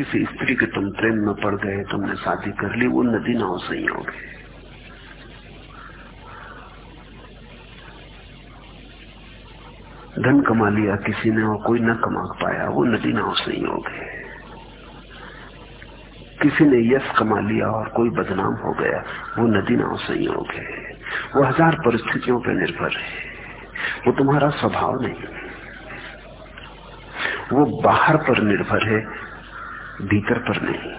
किसी स्त्री के तुम प्रेम में पड़ गए, तुमने शादी कर ली, वो नदी नाव संयोग है धन कमा लिया किसी ने और कोई न कमा पाया, वो नदी नाव संयोग है किसी ने यश कमा लिया और कोई बदनाम हो गया, वो नदी नाव संयोग है वो हज़ार परिस्थितियों पर निर्भर है। वो तुम्हारा स्वभाव नहीं। वो बाहर पर निर्भर है भीतर पर नहीं।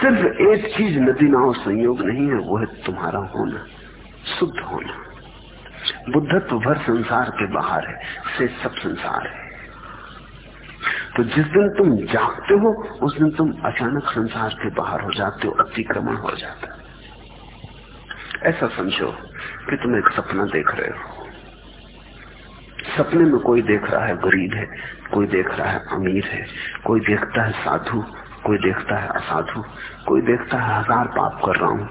सिर्फ़ एक चीज़ नदी नाव संयोग नहीं है, वो है तुम्हारा होना, शुद्ध होना। बुद्धत्व भर संसार के बाहर है, से सब संसार है। तो जिस दिन तुम जागते हो, उस दिन तुम अचानक संसार के बाहर हो जाते हो, अतिक्रमण हो जाता ऐसा समझो कि तुम एक सपना देख रहे हो। सपने में कोई देख रहा है गरीब है, कोई देख रहा है अमीर है, कोई देखता है साधु, कोई देखता है असाधु, कोई देखता है हज़ार पाप कर रहा हूँ,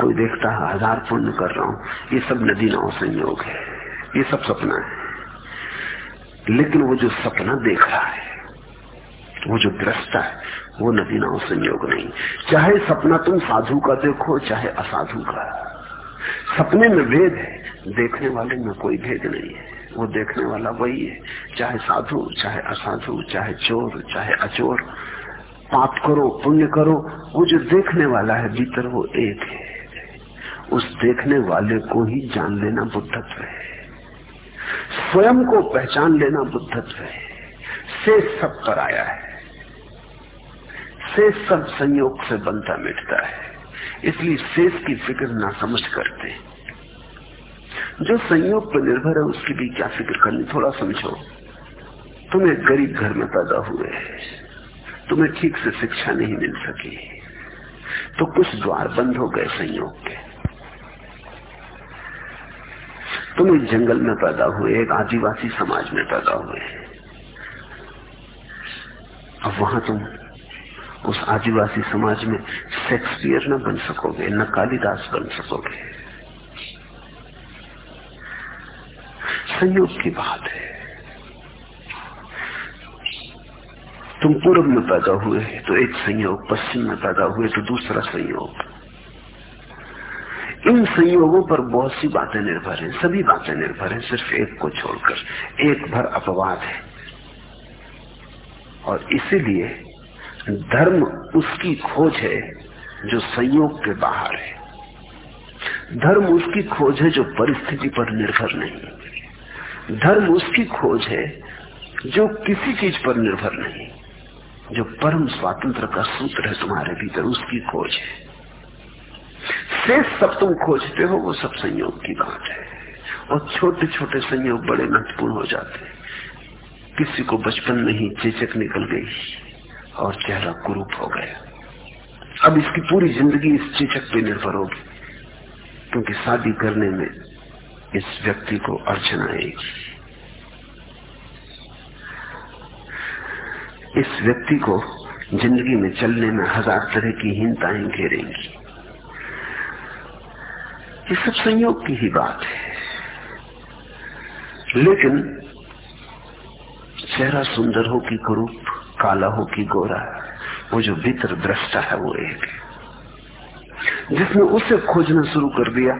कोई देखता है हज़ार पुण्य कर रहा हूँ, ये सब नदी नाव संयोग है, ये सब सपना है। लेकिन वो जो सपना देख रहा है, वो जो दृष्टा है, वो नदी नाव संयोग नहीं। चाहे सपना तुम साधु का देखो, चाहे असाधु का। सपने में भेद है, देखने वाले में कोई भेद नहीं है। वो देखने वाला वही है। चाहे साधु, चाहे असाधु, चाहे चोर, चाहे अचोर, पाप करो, पुण्य करो, वो जो देखने वाला है, भीतर वो एक है। उस देखने वाले को ही जान लेना बुद्धत्व है। स्वयं को पहचान लेना बुद्धत्व है। से सब पर आया है। से सब संयोग से बनता मिटता है। इसलिए शेष की फ़िक्र ना समझ करते जो संयोग पर निर्भर है, उसकी भी क्या फ़िक्र करनी? थोड़ा समझो। तुम एक गरीब घर में पैदा हुए तुम्हें ठीक से शिक्षा नहीं मिल सकी। तो कुछ द्वार बंद हो गए संयोग के। तुम एक जंगल में पैदा हुए, एक आदिवासी समाज में पैदा हुए अब वहाँ तुम उस आदिवासी समाज में शेक्सपियर न बन सकोगे, न कालिदास बन सकोगे। संयोग की बात है। तुम पूर्व में पैदा हुए तो एक संयोग, पश्चिम में पैदा हुए तो दूसरा संयोग। इन संयोगों पर बहुत सी बातें निर्भर हैं, सभी बातें निर्भर हैं, सिर्फ़ एक को छोड़कर, एक भर अपवाद है। और इसीलिए धर्म उसकी खोज है जो संयोग के बाहर है। धर्म उसकी खोज है जो परिस्थिति पर निर्भर नहीं। धर्म उसकी खोज है जो किसी चीज़ पर निर्भर नहीं। जो परम स्वातंत्र का सूत्र है तुम्हारे भीतर, उसकी खोज है। से सब तुम खोजते हो, वो सब संयोग की बात है। और छोटे छोटे संयोग बड़े महत्वपूर्ण हो जाते हैं। किसी को बचपन में ही चेचक निकल गई और चेहरा कुरूप हो गया। अब इसकी पूरी ज़िंदगी इस चेचक पे निर्भर होगी, क्योंकि शादी करने में इस व्यक्ति को अड़चन आएगी। इस व्यक्ति को ज़िंदगी में चलने में हज़ार तरह की हीनताएँ घेरेंगी। ये सब संयोग की ही बात है। लेकिन चेहरा सुंदर हो कि कुरूप, काला हो कि गोरा, वो जो भीतर दृष्टा है, वो एक जिसने उसे खोजना शुरू कर दिया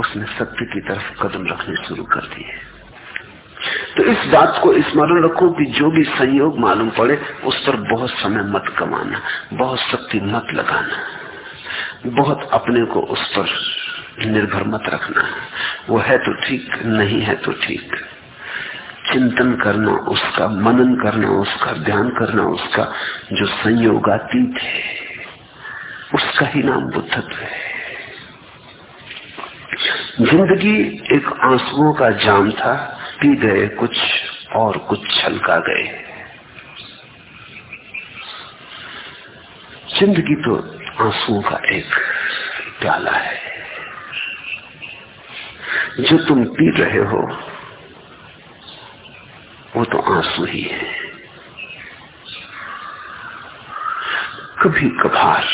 उसने सत्य की तरफ़ कदम रखने शुरू कर दिए। तो इस बात को स्मरण रखो कि जो भी संयोग मालूम पड़े, उस पर बहुत समय मत कमाना, बहुत शक्ति मत लगाना, बहुत अपने को उस पर निर्भर मत रखना। वो है तो ठीक, नहीं है तो ठीक। चिंतन करना उसका, मनन करना उसका, ध्यान करना उसका, जो संयोगातीत है, उसका ही नाम बुद्धत्व है। ज़िंदगी एक आंसुओं का जाम था, पी गए कुछ और कुछ छलका गए। ज़िंदगी तो आंसुओं का एक प्याला है। जो तुम पी रहे हो, वो तो आँसू ही है। कभी कभार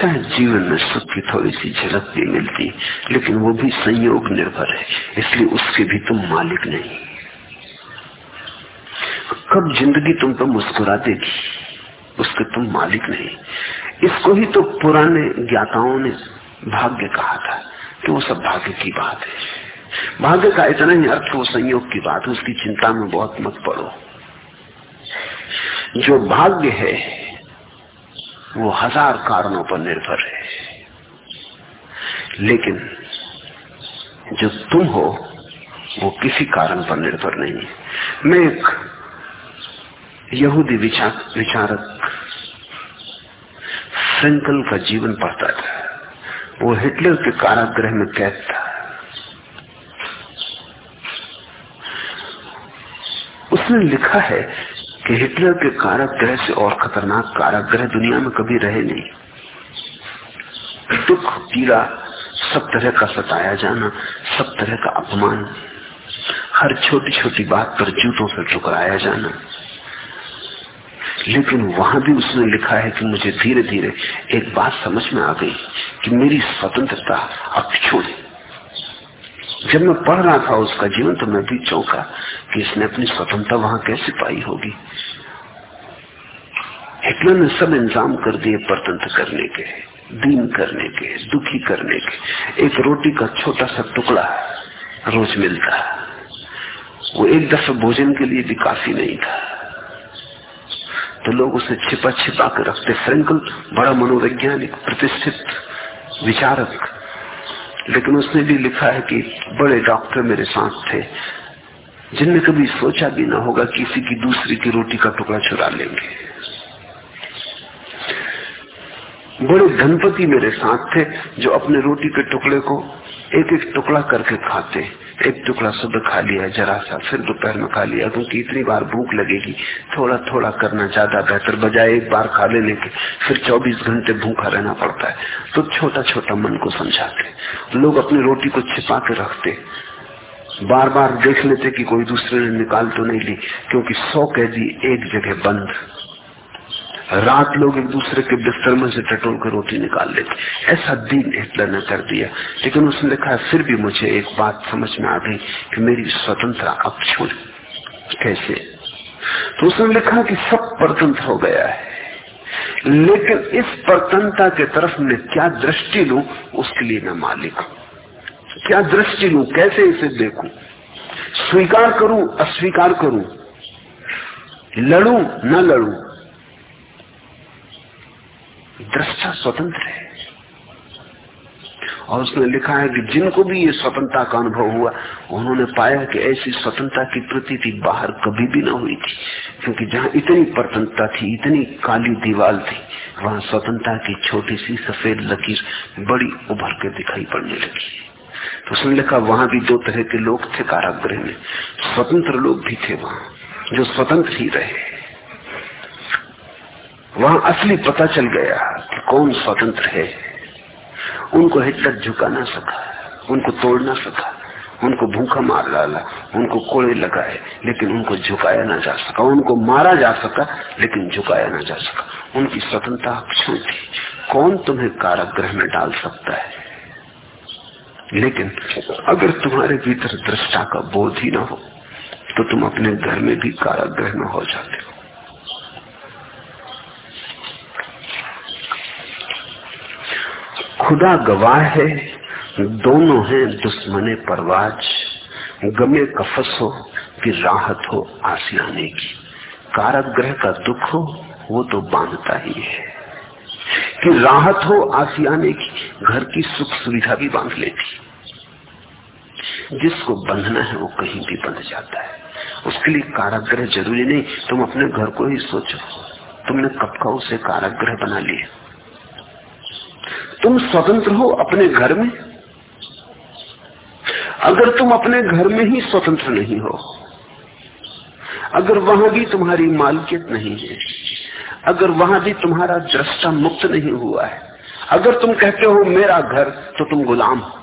शायद जीवन में सुख की थोड़ी सी झलक भी मिलती, लेकिन वो भी संयोग निर्भर है, इसलिए उसके भी तुम मालिक नहीं। कब ज़िंदगी तुम पर मुस्कुरा देगी उसके तुम मालिक नहीं। इसको ही तो पुराने ज्ञाताओं ने भाग्य कहा था कि वो सब भाग्य की बात है। भाग्य का इतना ही अर्थ वो संयोग की बात उसकी चिंता में बहुत मत पड़ो। जो भाग्य है वो हज़ार कारणों पर निर्भर है। लेकिन जो तुम हो, वो किसी कारण पर निर्भर नहीं है। मैं एक यहूदी विचार, विचारक फ्रेंकल का जीवन पढ़ता था। वो हिटलर के कारागृह में कैद था। उसने लिखा है कि हिटलर के कारागृह से और खतरनाक कारागृह दुनिया में कभी रहे नहीं। दुख, पीड़ा, सब तरह का सताया जाना, सब तरह का अपमान, हर छोटी छोटी बात पर जूतों से ठुकराया जाना। लेकिन वहाँ भी उसने लिखा है कि मुझे धीरे धीरे एक बात समझ में आ गई कि मेरी स्वतंत्रता अब छोड़ी। जब मैं पढ़ रहा था उसका जीवन तो मैं भी चौंका कि इसने अपनी स्वतंत्रता वहाँ कैसे पाई होगी। हिटलर ने सब इंतज़ाम कर दिए परतंत्र करने के, दीन करने के, दुखी करने के। एक रोटी का छोटा सा टुकड़ा रोज मिलता। वो एक दफ़ा भोजन के लिए भी काफ़ी नहीं था। तो लोग उसे छिपा छिपा कर रखते। फ्रेंकल बड़ा मनोवैज्ञानिक, प्रतिष्ठित, विचारक लेकिन उसने भी लिखा है कि बड़े डॉक्टर मेरे साथ थे। जिनने कभी सोचा भी ना होगा किसी की दूसरी की रोटी का टुकड़ा चुरा लेंगे। बड़े धनपति मेरे साथ थे जो अपने रोटी के टुकड़े को एक एक टुकड़ा करके खाते। एक टुकड़ा सुबह खा लिया, जरा सा फिर दोपहर में खा लिया। क्योंकि इतनी बार भूख लगेगी थोड़ा थोड़ा करना ज़्यादा बेहतर, बजाय एक बार खा लेने के, फिर 24 घंटे भूखा रहना पड़ता है। तो छोटा छोटा मन को समझाते लोग अपनी रोटी को छिपा के रखते बार बार देख लेते कि कोई दूसरे ने निकाल तो नहीं ली, क्योंकि सौ कैदी एक जगह बंद। रात लोग एक दूसरे के बिस्तर में से टटोल कर रोटी निकाल लेते ऐसा दिन हिटलर ने कर दिया। लेकिन उसने लिखा फिर भी मुझे एक बात समझ में आ गई कि मेरी स्वतंत्रता अब छोड़। कैसे? तो उसने लिखा कि सब परतंत्र हो गया है। लेकिन इस परतंत्रता के तरफ़ मैं क्या दृष्टि लू, उसके लिए मैं मालिक हूँ। क्या दृष्टि लू, कैसे इसे देखू? स्वीकार करूँ, अस्वीकार करूँ? लड़ू, न लड़ू? दृष्टा स्वतंत्र है। और उसने लिखा है कि जिनको भी ये स्वतंत्रता का अनुभव हुआ, उन्होंने पाया कि ऐसी स्वतंत्रता की प्रती बाहर कभी भी ना हुई थी, क्योंकि जहाँ इतनी परतंत्रता थी, इतनी काली दीवार थी, वहाँ स्वतंत्रता की छोटी सी सफ़ेद लकीर बड़ी उभर के दिखाई पड़ने लगी। तो उसने लिखा, वहाँ भी दो तरह के लोग थे कारागृह में। स्वतंत्र लोग भी थे वहाँ, जो स्वतंत्र ही रहे। वहाँ असली पता चल गया कि कौन स्वतंत्र है। उनको हिटलर झुका ना सका, उनको तोड़ ना सका, उनको भूखा मार डाला, उनको कोड़े लगाए, लेकिन उनको झुकाया ना जा सका, उनको मारा जा सका, लेकिन झुकाया ना जा सका। उनकी स्वतंत्रता क्षण थी। कौन तुम्हें कारागृह में डाल सकता है? लेकिन अगर तुम्हारे भीतर दृष्टा का बोध ही ना हो तो तुम अपने घर में भी कारागृह में हो जाते हो। खुदा गवाह है, दोनों हैं दुश्मने परवाज। गमे कफस हो कि राहत हो आसियाने की। काराग्रह का दुख हो, वो तो बांधता ही है। कि राहत हो आसियाने की, घर की सुख सुविधा भी बाँध लेती। जिसको बंधना है, वो कहीं भी बंध जाता है। उसके लिए काराग्रह ज़रूरी नहीं, तुम अपने घर को ही सोचो। तुमने कब का उसे काराग्रह बना लिया? तुम स्वतंत्र हो अपने घर में? अगर तुम अपने घर में ही स्वतंत्र नहीं हो, अगर वहाँ भी तुम्हारी मालकियत नहीं है, अगर वहाँ भी तुम्हारा दृष्टा मुक्त नहीं हुआ है, अगर तुम कहते हो मेरा घर तो तुम गुलाम हो।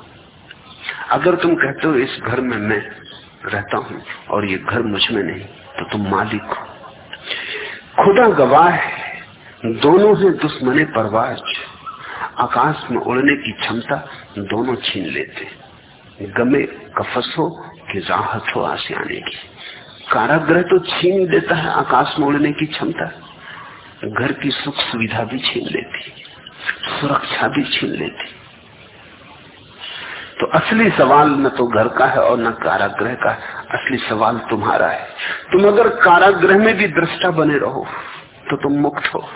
अगर तुम कहते हो इस घर में मैं रहता हूँ और ये घर मुझमें नहीं तो तुम मालिक हो। खुदा गवाह है, दोनों से दुश्मने परवाज। आकाश में उड़ने की क्षमता दोनों छीन लेते। गमे कफस हो कि राहत हो आसियाने की। काराग्रह तो छीन देता है आकाश में उड़ने की क्षमता। घर की सुख सुविधा भी छीन लेती, सुरक्षा भी छीन लेती। तो असली सवाल न तो घर का है और न काराग्रह का। असली सवाल तुम्हारा है। तुम अगर काराग्रह में भी दृष्टा बने रहो तो तुम मुक्त हो।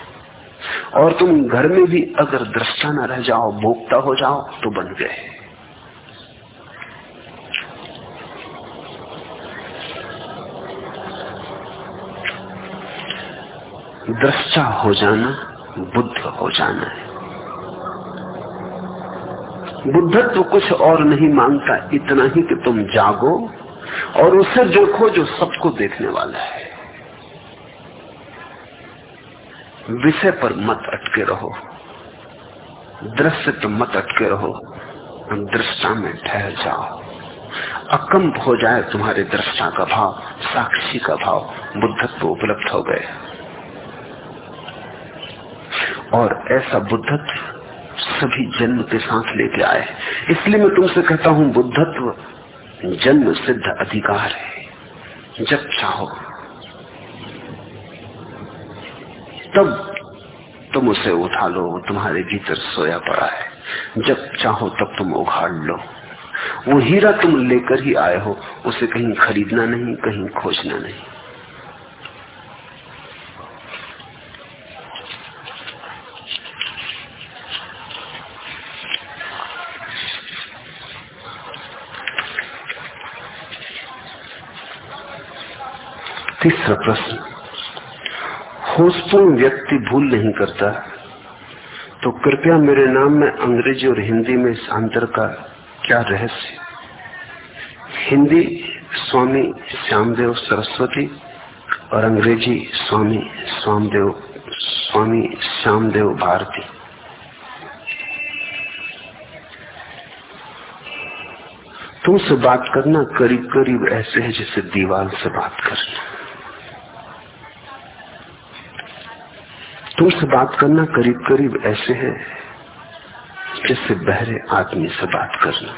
और तुम घर में भी अगर दृष्टा न रह जाओ, भोक्ता हो जाओ तो बन गए। दृष्टा हो जाना, बुद्ध हो जाना है। बुद्धत्व तो कुछ और नहीं माँगता इतना ही कि तुम जागो और उसे देखो जो सबको देखने वाला है। विषय पर मत अटके रहो। दृश्य पर मत अटके रहो। दृष्टा में ठहर जाओ। अकंप हो जाए तुम्हारे दृष्टा का भाव, साक्षी का भाव, बुद्धत्व उपलब्ध हो गए। और ऐसा बुद्धत्व सभी जन्म के साथ लेके आए। इसलिए मैं तुमसे कहता हूँ, बुद्धत्व जन्म सिद्ध अधिकार है। जब चाहो तब तुम उसे उठा लो, तुम्हारे भीतर सोया पड़ा है। जब चाहो तब तुम उखाड़ लो। वो हीरा तुम लेकर ही आए हो, उसे कहीं खरीदना नहीं, कहीं खोजना नहीं। तीसरा प्रश्न। होशपूर्ण व्यक्ति भूल नहीं करता। तो कृपया मेरे नाम में अंग्रेज़ी और हिंदी में इस अंतर का क्या रहस्य? हिंदी स्वामी श्यामदेव सरस्वती और अंग्रेज़ी स्वामी स्वामदेव, स्वामी श्यामदेव भारती। तुमसे बात करना करीब करीब ऐसे है जैसे दीवार से बात करना। तुमसे बात करना करीब करीब ऐसे है जैसे बहरे आदमी से बात करना।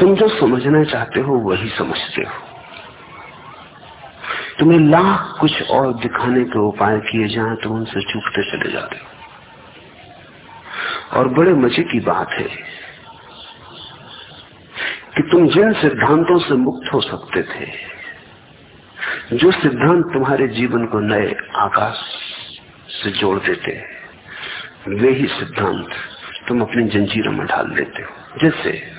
तुम जो समझना चाहते हो, वही समझते हो। तुम्हें लाख कुछ और दिखाने के उपाय किए जाए तो उनसे चूकते चले जाते हो। और बड़े मज़े की बात है कि तुम जिन सिद्धांतों से मुक्त हो सकते थे जो सिद्धांत तुम्हारे जीवन को नए आकाश से जोड़ देते वे ही सिद्धांत तुम अपनी जंजीरों में ढाल देते हो। जैसे,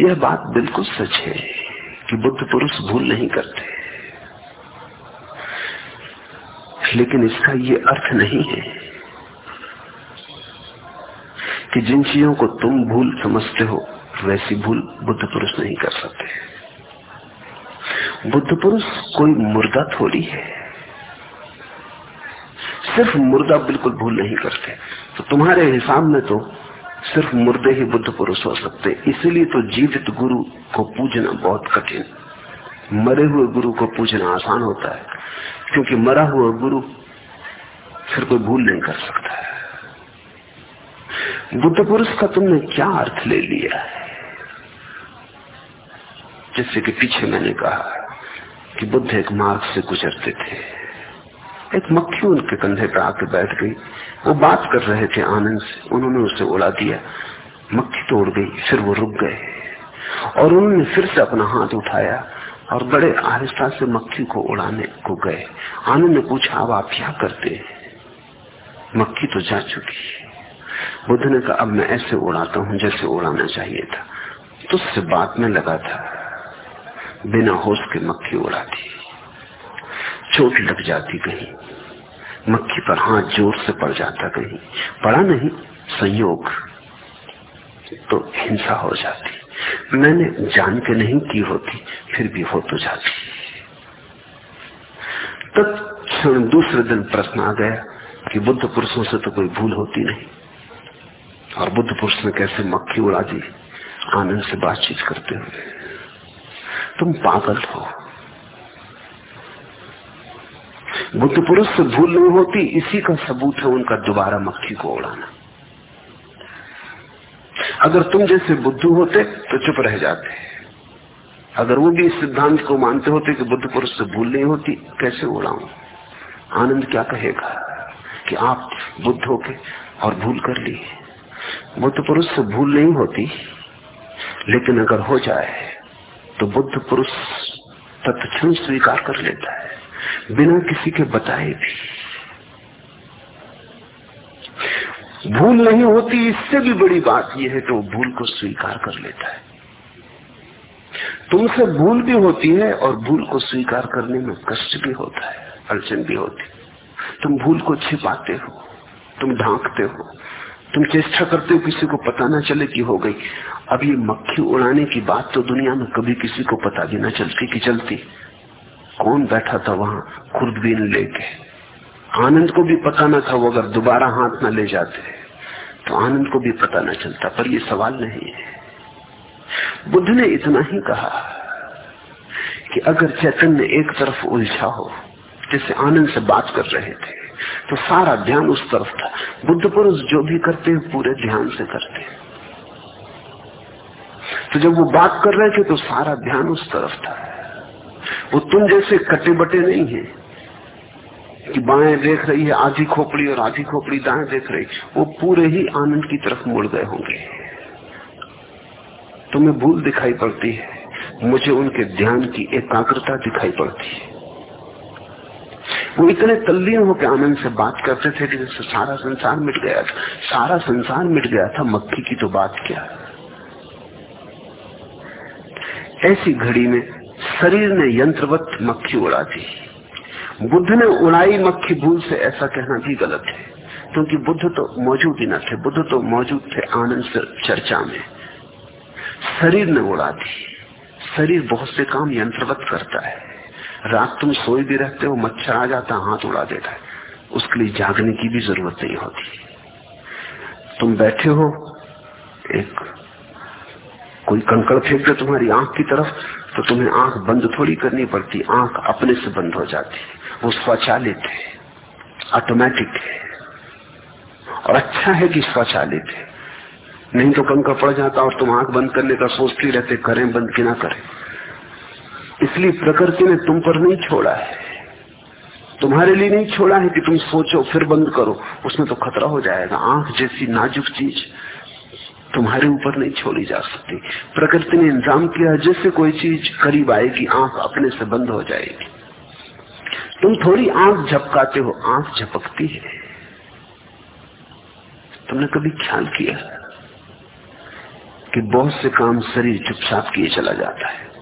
यह बात बिल्कुल सच है कि बुद्ध पुरुष भूल नहीं करते। लेकिन इसका ये अर्थ नहीं है कि जिन चीज़ों को तुम भूल समझते हो, वैसी भूल बुद्ध पुरुष नहीं कर सकते। बुद्ध पुरुष कोई मुर्दा थोड़ी है। सिर्फ़ मुर्दा बिल्कुल भूल नहीं करते। तो तुम्हारे हिसाब में तो सिर्फ़ मुर्दे ही बुद्ध पुरुष हो सकते। इसलिए तो जीवित गुरु को पूजना बहुत कठिन। मरे हुए गुरु को पूजना आसान होता है। क्योंकि मरा हुआ गुरु फिर कोई भूल नहीं कर सकता है। बुद्ध पुरुष का तुमने क्या अर्थ ले लिया है? जैसे कि पीछे मैंने कहा कि बुद्ध एक मार्ग से गुजरते थे। एक मक्खी उनके कंधे पर आके बैठ गई। वो बात कर रहे थे आनंद से। उन्होंने उसे उड़ा दिया। मक्खी तोड़ गई, फिर वो रुक गए। और उन्होंने फिर से अपना हाथ उठाया और बड़े आहिस्ता से मक्खी को उड़ाने को गए। आनंद ने पूछा, अब आप क्या करते मक्खी तो जा चुकी। बुद्ध ने कहा, अब मैं ऐसे उड़ाता हूँ जैसे उड़ाना चाहिए था। तुझसे बात में लगा था। बिना होश के मक्खी उड़ाती चोट लग जाती कहीं। मक्खी पर हाथ ज़ोर से पड़ जाता कहीं। पड़ा नहीं, संयोग तो हिंसा हो जाती। मैंने जान के नहीं की होती, फिर भी हो तो जाती। तब क्षण दूसरे दिन प्रश्न आ गया कि बुद्ध पुरुषों से तो कोई भूल होती नहीं। और बुद्ध पुरुष ने कैसे मक्खी उड़ा दी? आनंद से बातचीत करते हुए। तुम पागल हो। बुद्ध पुरुष से भूल नहीं होती, इसी का सबूत है उनका दोबारा मक्खी को उड़ाना। अगर तुम जैसे बुद्धू होते तो चुप रह जाते। अगर वो भी इस सिद्धांत को मानते होते कि बुद्ध पुरुष से भूल नहीं होती, कैसे उड़ाऊ? आनंद क्या कहेगा कि आप बुद्ध होके और भूल कर ली? बुद्ध पुरुष से भूल नहीं होती, लेकिन अगर हो जाए तो बुद्ध पुरुष तत्क्षण स्वीकार कर लेता है, बिना किसी के बताए भी। भूल नहीं होती, इससे भी बड़ी बात यह है कि वो भूल को स्वीकार कर लेता है। तुमसे भूल भी होती है और भूल को स्वीकार करने में कष्ट भी होता है, अड़चन भी होती है। तुम भूल को छिपाते हो, तुम ढांकते हो तुम चेष्टा करते हो किसी को पता ना चले कि हो गई। अब ये मक्खी उड़ाने की बात तो दुनिया में कभी किसी को पता भी ना चलती कि चलती। कौन बैठा था वहाँ? खुर्दबीन लेके। आनंद को भी पता ना था वो अगर दोबारा हाथ ना ले जाते तो आनंद को भी पता ना चलता। पर ये सवाल नहीं है। बुद्ध ने इतना ही कहा कि अगर चैतन्य एक तरफ़ उलझा हो, जैसे आनंद से बात कर रहे थे तो सारा ध्यान उस तरफ़ था। बुद्ध पुरुष जो भी करते हैं, पूरे ध्यान से करते हैं। तो जब वो बात कर रहे थे तो सारा ध्यान उस तरफ़ था। वो तुम जैसे कटे बटे नहीं है कि बाएँ देख रही है, आधी खोपड़ी और आधी खोपड़ी दाएँ देख रही। वो पूरे ही आनंद की तरफ़ मुड़ गए होंगे। तुम्हें भूल दिखाई पड़ती है। मुझे उनके ध्यान की एकाग्रता दिखाई पड़ती है। वो इतने तल्लीन होकर आनंद से बात करते थे कि जैसे सारा संसार मिट गया था। सारा संसार मिट गया था, मक्खी की तो बात क्या? ऐसी घड़ी में शरीर ने यंत्रवत मक्खी उड़ा दी। बुद्ध ने उड़ाई मक्खी भूल से ऐसा कहना भी गलत है, क्योंकि बुद्ध तो मौजूद ही न थे। बुद्ध तो मौजूद थे आनंद से चर्चा में। शरीर ने उड़ा दी। शरीर बहुत से काम यंत्रवत करता है। रात तुम सोए भी रहते हो, मच्छर आ जाता, हाथ उड़ा देता है। उसके लिए जागने की भी ज़रूरत नहीं होती। तुम बैठे हो, एक कोई कंकड़ फेंक दे तुम्हारी आँख की तरफ़ तो तुम्हें आँख बंद थोड़ी करनी पड़ती, आँख अपने से बंद हो जाती वो स्वचालित है ऑटोमेटिक है। और अच्छा है कि स्वचालित है। नहीं तो कंकड़ पड़ जाता और तुम आँख बंद करने का सोचती रहते, करें बंद कि ना करें। इसलिए प्रकृति ने तुम पर नहीं छोड़ा है। तुम्हारे लिए नहीं छोड़ा है कि तुम सोचो, फिर बंद करो। उसमें तो खतरा हो जाएगा। आँख जैसी नाजुक चीज़ तुम्हारे ऊपर नहीं छोड़ी जा सकती। प्रकृति ने इंतज़ाम किया, जैसे कोई चीज़ करीब आएगी, आँख अपने से बंद हो जाएगी। तुम थोड़ी आँख झपकाते हो, आँख झपकती है। तुमने कभी ख्याल किया कि बहुत से काम शरीर चुपचाप किए चला जाता है।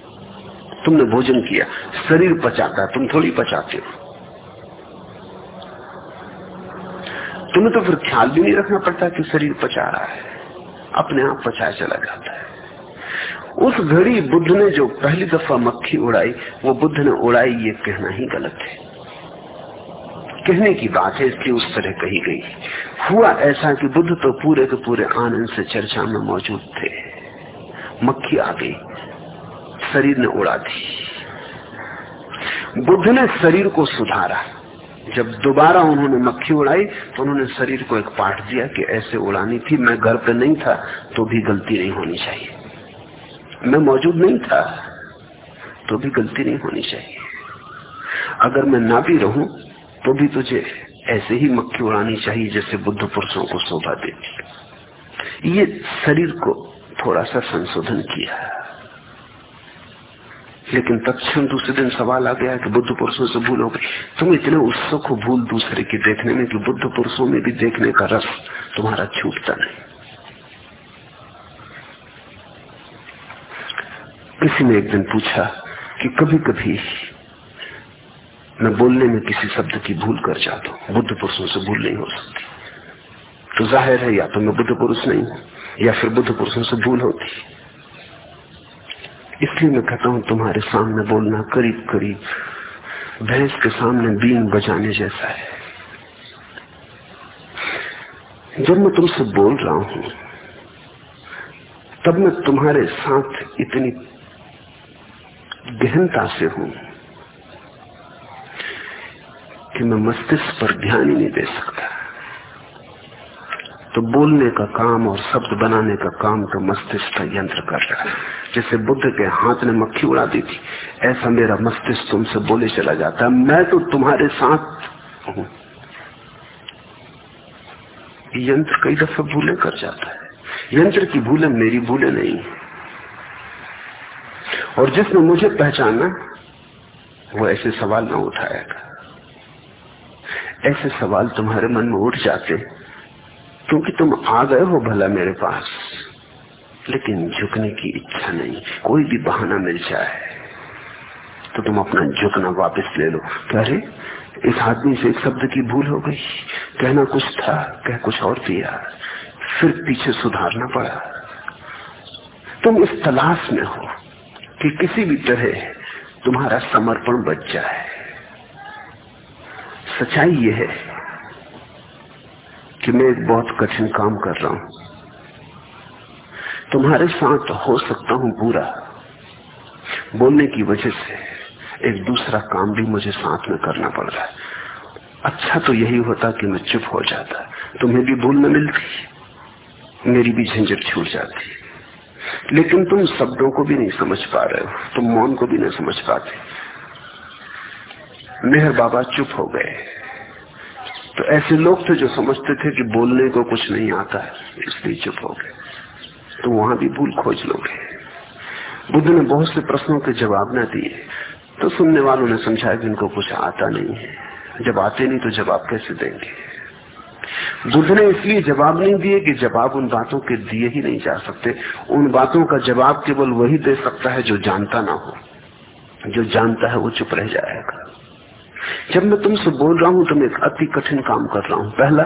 तुमने भोजन किया, शरीर पचाता तुम थोड़ी पचाते हो। तुम्हें तो फिर ख्याल भी नहीं रखना पड़ता कि शरीर पचा रहा है, अपने आप पचाया चला जाता है। उस घड़ी बुद्ध ने जो पहली दफ़ा मक्खी उड़ाई, वो बुद्ध ने उड़ाई, ये कहना ही गलत है। कहने की बात है, इसलिए उस तरह कही गई। हुआ ऐसा कि बुद्ध तो पूरे के पूरे आनंद से चर्चा में मौजूद थे। मक्खी आ गई। शरीर ने उड़ा दी। बुद्ध ने शरीर को सुधारा। जब दोबारा उन्होंने मक्खी उड़ाई तो उन्होंने शरीर को एक पाठ दिया कि ऐसे उड़ानी थी, मैं घर पे नहीं था तो भी गलती नहीं होनी चाहिए। मैं मौजूद नहीं था तो भी गलती नहीं होनी चाहिए। अगर मैं ना भी रहूँ तो भी तुझे ऐसे ही मक्खी उड़ानी चाहिए जैसे बुद्ध पुरुषों को शोभा देती। ये शरीर को थोड़ा सा संशोधन किया। लेकिन तत्म दूसरे दिन सवाल आ गया कि बुद्ध पुरुषों से भूल हो गई तुम इतने उत्सुक हो भूल दूसरे की देखने में कि बुद्ध पुरुषों में भी देखने का रस तुम्हारा छूटता नहीं। किसी ने एक दिन पूछा कि कभी कभी मैं बोलने में किसी शब्द की भूल कर जाता हूँ। बुद्ध पुरुषों से भूल नहीं हो सकती। तो ज़ाहिर है या तो मैं बुद्ध पुरुष नहीं हूँ, या फिर बुद्ध पुरुषों से भूल होती। इसलिए मैं कहता हूँ, तुम्हारे सामने बोलना करीब करीब भैंस के सामने बीन बजाने जैसा है। जब मैं तुमसे बोल रहा हूँ, तब मैं तुम्हारे साथ इतनी गहनता से हूँ कि मैं मस्तिष्क पर ध्यान ही नहीं दे सकता। तो बोलने का काम और शब्द बनाने का काम तो मस्तिष्क का यंत्र कर रहा है। जैसे बुद्ध के हाथ ने मक्खी उड़ा दी थी, ऐसा मेरा मस्तिष्क तुमसे बोले चला जाता है। मैं तो तुम्हारे साथ हूँ। यंत्र कई दफ़ा भूले कर जाता है। यंत्र की भूले मेरी भूले नहीं। और जिसने मुझे पहचाना, वो ऐसे सवाल ना उठाएगा ऐसे सवाल तुम्हारे मन में उठ जाते। क्योंकि तुम आ गए हो भला मेरे पास। लेकिन झुकने की इच्छा नहीं। कोई भी बहाना मिल जाए तो तुम अपना झुकना वापस ले लो। अरे, इस आदमी से एक शब्द की भूल हो गई। कहना कुछ था, कह कुछ और दिया। फिर पीछे सुधारना पड़ा। तुम इस तलाश में हो कि किसी भी तरह तुम्हारा समर्पण बच जाए। सच्चाई यह है कि मैं एक बहुत कठिन काम कर रहा हूँ। तुम्हारे साथ हो सकता हूँ पूरा बोलने की वजह से एक दूसरा काम भी मुझे साथ में करना पड़ रहा है। अच्छा तो यही होता कि मैं चुप हो जाता। तुम्हें भी भूल न मिलती, मेरी भी झंझट छूट जाती। लेकिन तुम शब्दों को भी नहीं समझ पा रहे हो, तुम मौन को भी नहीं समझ पाते। मेहर बाबा चुप हो गए। तो ऐसे लोग थे जो समझते थे कि बोलने को कुछ नहीं आता है, इसलिए चुप हो गए। तो वहाँ भी भूल खोज लोगे। बुद्ध ने बहुत से प्रश्नों के जवाब न दिए। तो सुनने वालों ने समझाया कि इनको कुछ आता नहीं है। जब आते नहीं तो जवाब कैसे देंगे? बुद्ध ने इसलिए जवाब नहीं दिए कि जवाब उन बातों के दिए ही नहीं जा सकते। उन बातों का जवाब केवल वही दे सकता है जो जानता ना हो। जो जानता है वो चुप रह जाएगा। जब मैं तुमसे बोल रहा हूँ तो मैं एक अति कठिन काम कर रहा हूँ। पहला,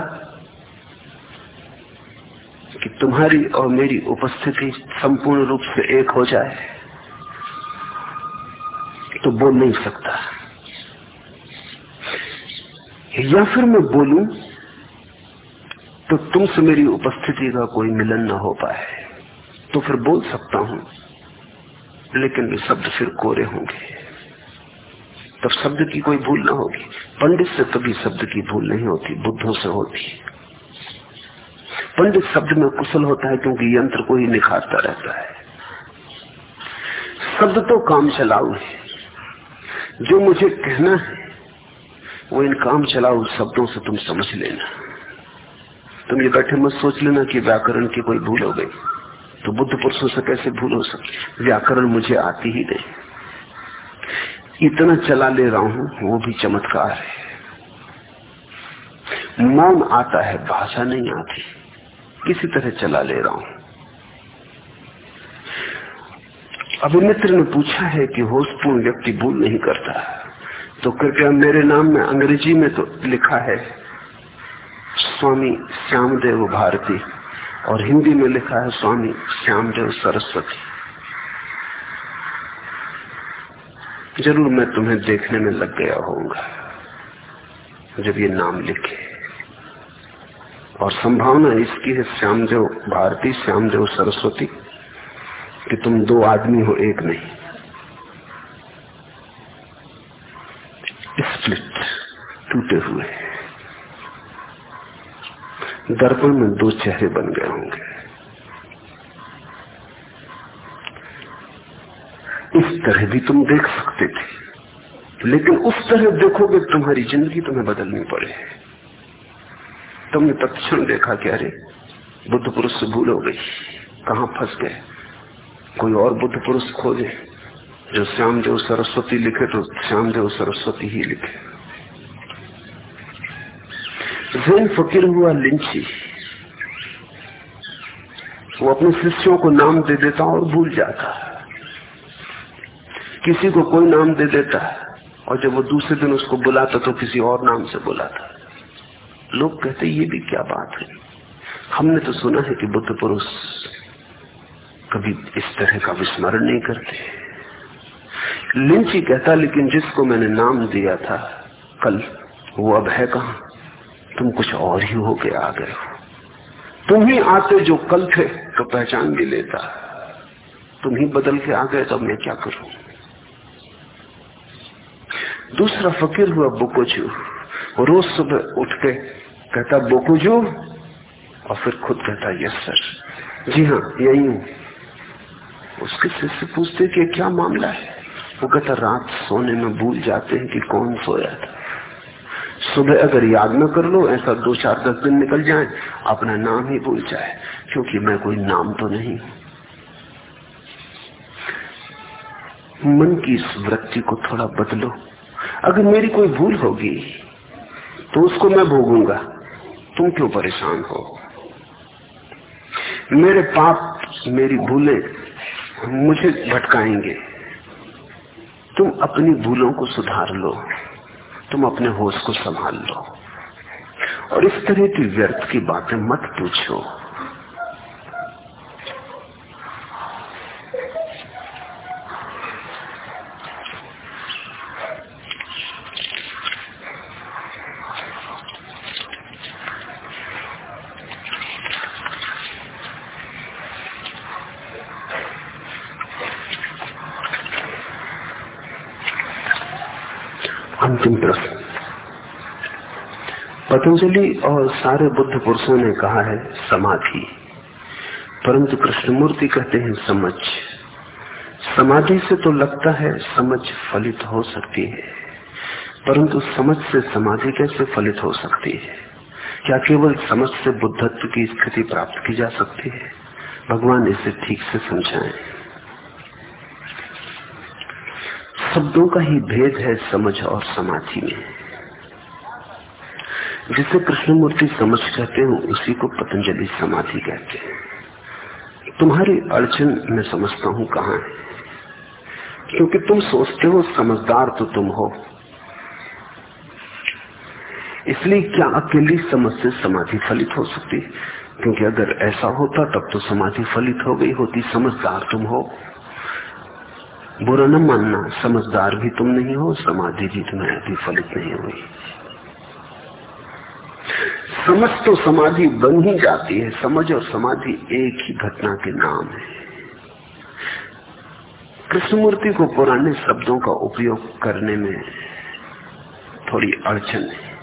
कि तुम्हारी और मेरी उपस्थिति संपूर्ण रूप से एक हो जाए तो बोल नहीं सकता। या फिर मैं बोलूँ तो तुमसे मेरी उपस्थिति का कोई मिलन ना हो पाए तो फिर बोल सकता हूँ, लेकिन वे शब्द फिर कोरे होंगे। तब शब्द की कोई भूल ना होगी। पंडित से कभी शब्द की भूल नहीं होती, बुद्धों से होती। पंडित शब्द में कुशल होता है क्योंकि यंत्र को ही निखारता रहता है। शब्द तो काम चलाऊ है। जो मुझे कहना है, वो इन काम चलाओ शब्दों से तुम समझ लेना। तुम ये बैठे मत सोच लेना कि व्याकरण की कोई भूल हो गई। तो बुद्ध पुरुषों से कैसे भूल हो सकती? व्याकरण मुझे आती ही नहीं। इतना चला ले रहा हूँ, वो भी चमत्कार है। मौन आता है, भाषा नहीं आती। किसी तरह चला ले रहा हूँ। अभिमित्र ने पूछा है कि होशपूर्ण व्यक्ति भूल नहीं करता। तो कृपया मेरे नाम में अंग्रेज़ी में तो लिखा है, स्वामी श्यामदेव भारती, और हिंदी में लिखा है स्वामी श्यामदेव सरस्वती। ज़रूर मैं तुम्हें देखने में लग गया होऊँगा, जब ये नाम लिखे। और संभावना इसकी है श्यामदेव भारती श्यामदेव सरस्वती, कि तुम दो आदमी हो, एक नहीं। स्प्लिट टूटे हुए। दर्पण में दो चेहरे बन गए होंगे। इस तरह भी तुम देख सकते थे। लेकिन उस तरह देखोगे तुम्हारी ज़िंदगी तुम्हें बदलनी पड़े। तुमने तत्क्षण देखा कि अरे, बुद्ध पुरुष से भूल हो गई। कहा फंस गए? कोई और बुद्ध पुरुष खोजे, जो श्यामदेव सरस्वती लिखे तो श्यामदेव सरस्वती ही लिखे। जैन फकीर हुआ लिंची। वो अपने शिष्यों को नाम दे देता और भूल जाता। किसी को कोई नाम दे देता है, और जब वो दूसरे दिन उसको बुलाता तो किसी और नाम से बुलाता। लोग कहते ये भी क्या बात है? हमने तो सुना है कि बुद्ध पुरुष कभी इस तरह का विस्मरण नहीं करते। लिंची कहता, लेकिन जिसको मैंने नाम दिया था कल, वो अब है कहा? तुम कुछ और ही हो के आ गए हो। तुम ही आते जो कल थे तो पहचान भी लेता। तुम ही बदल के आ गए तो मैं क्या करूँ? दूसरा फकीर हुआ बुकोजू। रोज सुबह उठ के कहता, बोकुजू? और फिर खुद कहता, यस, सर। जी हाँ यही हूँ। उसके शिष्य पूछते कि क्या मामला है? वो कहता, रात सोने में भूल जाते हैं कि कौन सोया था। सुबह अगर याद न कर लो, ऐसा दो चार दस दिन निकल जाए, अपना नाम ही भूल जाए, क्योंकि मैं कोई नाम तो नहीं मन की इस वृत्ति को थोड़ा बदलो। अगर मेरी कोई भूल होगी तो उसको मैं भोगूँगा। तुम क्यों परेशान हो? मेरे पाप, मेरी भूलें मुझे भटकाएँगे। तुम अपनी भूलों को सुधार लो। तुम अपने होश को संभाल लो। और इस तरह की व्यर्थ की बातें मत पूछो अंतिम प्रश्न पतंजलि और सारे बुद्ध पुरुषों ने कहा है, समाधि। परंतु कृष्णमूर्ति कहते हैं, समझ। समाधि से तो लगता है, समझ फलित हो सकती है। परंतु समझ से समाधि कैसे फलित हो सकती है? क्या केवल समझ से बुद्धत्व की स्थिति प्राप्त की जा सकती है? भगवान इसे ठीक से समझाएँ। शब्दों का ही भेद है, समझ और समाधि में। जिसे कृष्णमूर्ति समझ कहते हैं, उसी को पतंजलि समाधि कहते हैं। तुम्हारी अड़चन मैं समझता हूँ कहा है। क्योंकि तुम सोचते हो समझदार तो तुम हो। इसलिए क्या अकेली समझ से समाधि फलित हो सकती? क्योंकि अगर ऐसा होता, तब तो समाधि फलित हो गई होती, समझदार तुम हो। बुरा न मानना, समझदार भी तुम नहीं हो, समाधि भी तुम्हें अभी फलित नहीं हुई। समझ तो समाधि बन ही जाती है, समझ और समाधि एक ही घटना के नाम है। कृष्णमूर्ति को पुराने शब्दों का उपयोग करने में थोड़ी अड़चन है।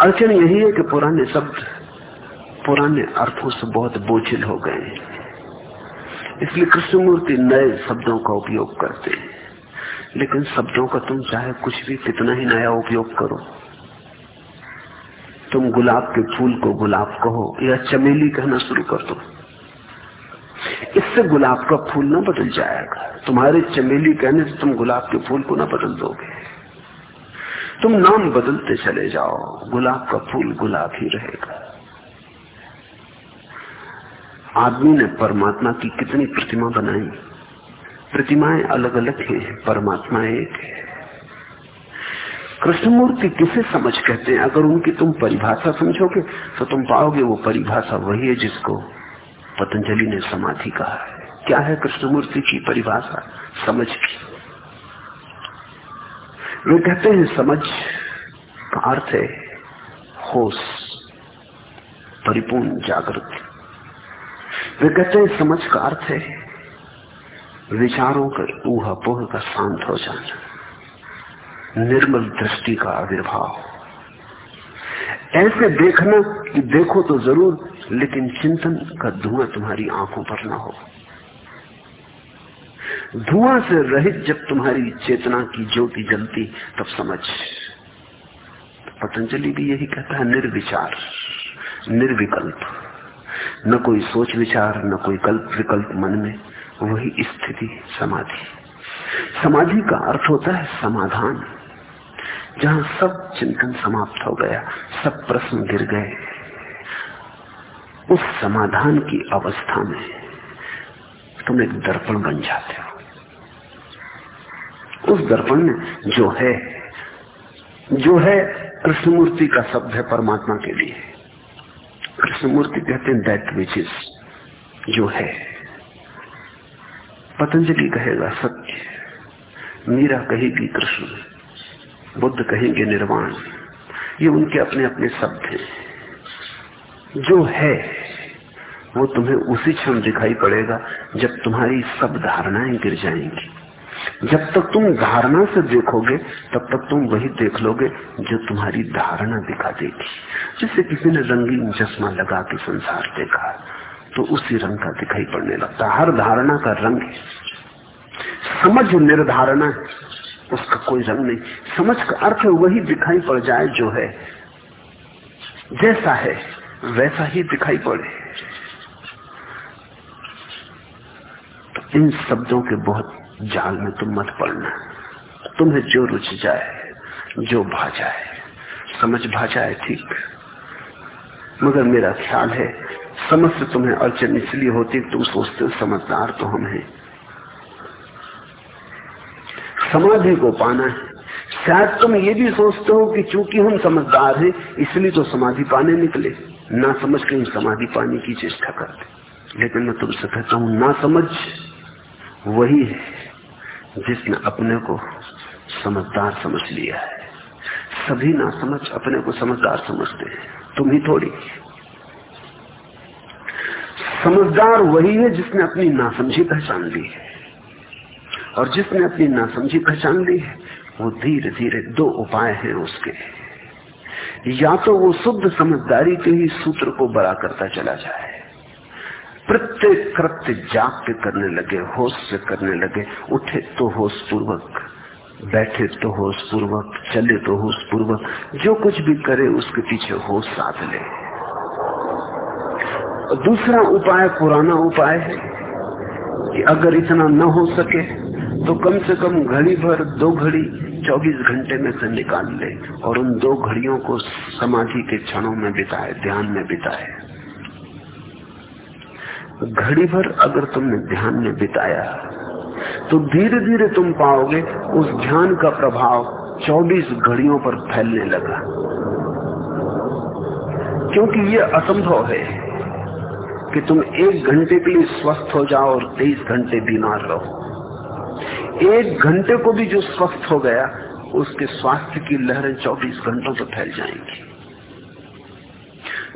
अड़चन यही है कि पुराने शब्द पुराने अर्थों से बहुत बोझिल हो गए हैं। इसलिए कृष्णमूर्ति नए शब्दों का उपयोग करते हैं। लेकिन शब्दों का तुम चाहे कुछ भी कितना ही नया उपयोग करो। तुम गुलाब के फूल को गुलाब कहो या चमेली कहना शुरू कर दो। इससे गुलाब का फूल ना बदल जाएगा। तुम्हारे चमेली कहने से तुम गुलाब के फूल को ना बदल दोगे। तुम नाम बदलते चले जाओ। गुलाब का फूल गुलाब ही रहेगा। आदमी ने परमात्मा की कितनी प्रतिमा बनाई? प्रतिमाएँ अलग अलग हैं, परमात्मा एक है। कृष्णमूर्ति किसे समझ कहते हैं? अगर उनकी तुम परिभाषा समझोगे तो तुम पाओगे वो परिभाषा वही है जिसको पतंजलि ने समाधि कहा है। क्या है कृष्णमूर्ति की परिभाषा? समझ की। वे कहते हैं, समझ का अर्थ है होश, परिपूर्ण जागृति। वे कहते हैं, समझ का अर्थ है विचारों का ऊहा पोह का शांत हो जाना। निर्मल दृष्टि का आविर्भाव। ऐसे देखना कि देखो तो ज़रूर, लेकिन चिंतन का धुआँ तुम्हारी आँखों पर ना हो। धुआँ से रहित जब तुम्हारी चेतना की ज्योति जलती, तब समझ। पतंजलि भी यही कहता है, निर्विचार, निर्विकल्प। न कोई सोच विचार, न कोई कल्प विकल्प मन में, वही स्थिति समाधि। समाधि का अर्थ होता है समाधान। जहाँ सब चिंतन समाप्त हो गया, सब प्रश्न गिर गए। उस समाधान की अवस्था में तुम एक दर्पण बन जाते हो। उस दर्पण में जो है जो है कृष्णमूर्ति का शब्द है परमात्मा के लिए। कृष्णमूर्ति कहते हैं दैट विच इज़ जो है। पतंजलि कहेगा सत्य। मीरा कहेगी कृष्ण। बुद्ध कहेंगे निर्वाण ये उनके अपने अपने शब्द हैं। जो है, वो तुम्हें उसी क्षण दिखाई पड़ेगा जब तुम्हारी सब धारणाएँ गिर जाएँगी। जब तक तुम धारणा से देखोगे, तब तक तुम वही देख लोगे जो तुम्हारी धारणा दिखा देगी। जैसे किसी ने रंगीन चश्मा लगा के संसार देखा तो उसी रंग का दिखाई पड़ने लगता हर धारणा का रंग समझ निर्धारणा उसका कोई रंग नहीं। समझ का अर्थ वही दिखाई पड़ जाए जो है। जैसा है, वैसा ही दिखाई पड़े। तो इन शब्दों के बहुत जाल में तुम मत पड़ना। तुम्हें जो रुच जाए, जो भा जाए, समझ भा जाए, ठीक। मगर मेरा ख्याल है समझ से तुम्हें अड़चन इसलिए होती तुम सोचते हो समझदार तो हम हैं। समाधि को पाना है। शायद तुम ये भी सोचते हो कि चूँकि हम समझदार हैं, इसलिए तो समाधि पाने निकले। ना समझ के हम समाधि पाने की चेष्टा करते लेकिन मैं तुमसे कहता हूँ, ना समझ वही है जिसने अपने को समझदार समझ लिया है। सभी ना समझ, अपने को समझदार समझते हैं। तुम ही थोड़ी। समझदार वही है जिसने अपनी नासमझी पहचान ली है। और जिसने अपनी नासमझी पहचान ली है, वो धीरे धीरे दो उपाय हैं उसके। या तो वो शुद्ध समझदारी के ही सूत्र को बड़ा करता चला जाए। प्रत्येक कृत्य जाग के करने लगे होश से करने लगे। उठे तो होश पूर्वक बैठे तो होश पूर्वक चले तो होश पूर्वक जो कुछ भी करे, उसके पीछे होश साध ले। दूसरा उपाय, पुराना उपाय है कि अगर इतना न हो सके तो कम से कम घड़ी भर, दो घड़ी 24 घंटे में से निकाल ले और उन दो घड़ियों को समाधि के क्षणों में बिताए, ध्यान में बिताए। घड़ी भर अगर तुमने ध्यान में बिताया तो धीरे धीरे तुम पाओगे उस ध्यान का प्रभाव 24 घड़ियों पर फैलने लगा। क्योंकि ये असंभव है कि तुम एक घंटे के लिए स्वस्थ हो जाओ और तेईस घंटे बीमार रहो। एक घंटे को भी जो स्वस्थ हो गया, उसके स्वास्थ्य की लहरें 24 घंटों तो फैल जाएँगी।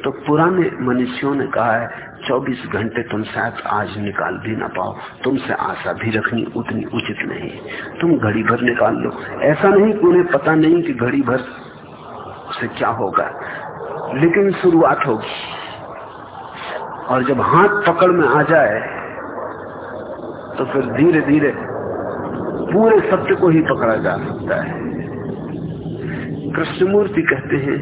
तो पुराने मनुष्यों ने कहा है 24 घंटे तुम शायद आज निकाल भी ना पाओ, तुमसे आशा भी रखनी उतनी उचित नहीं। तुम घड़ी भर निकाल लो। ऐसा नहीं कि उन्हें पता नहीं कि घड़ी भर से क्या होगा, लेकिन शुरुआत होगी। और जब हाथ पकड़ में आ जाए तो फिर धीरे धीरे पूरे सत्य को ही पकड़ा जा सकता है। कृष्णमूर्ति कहते हैं,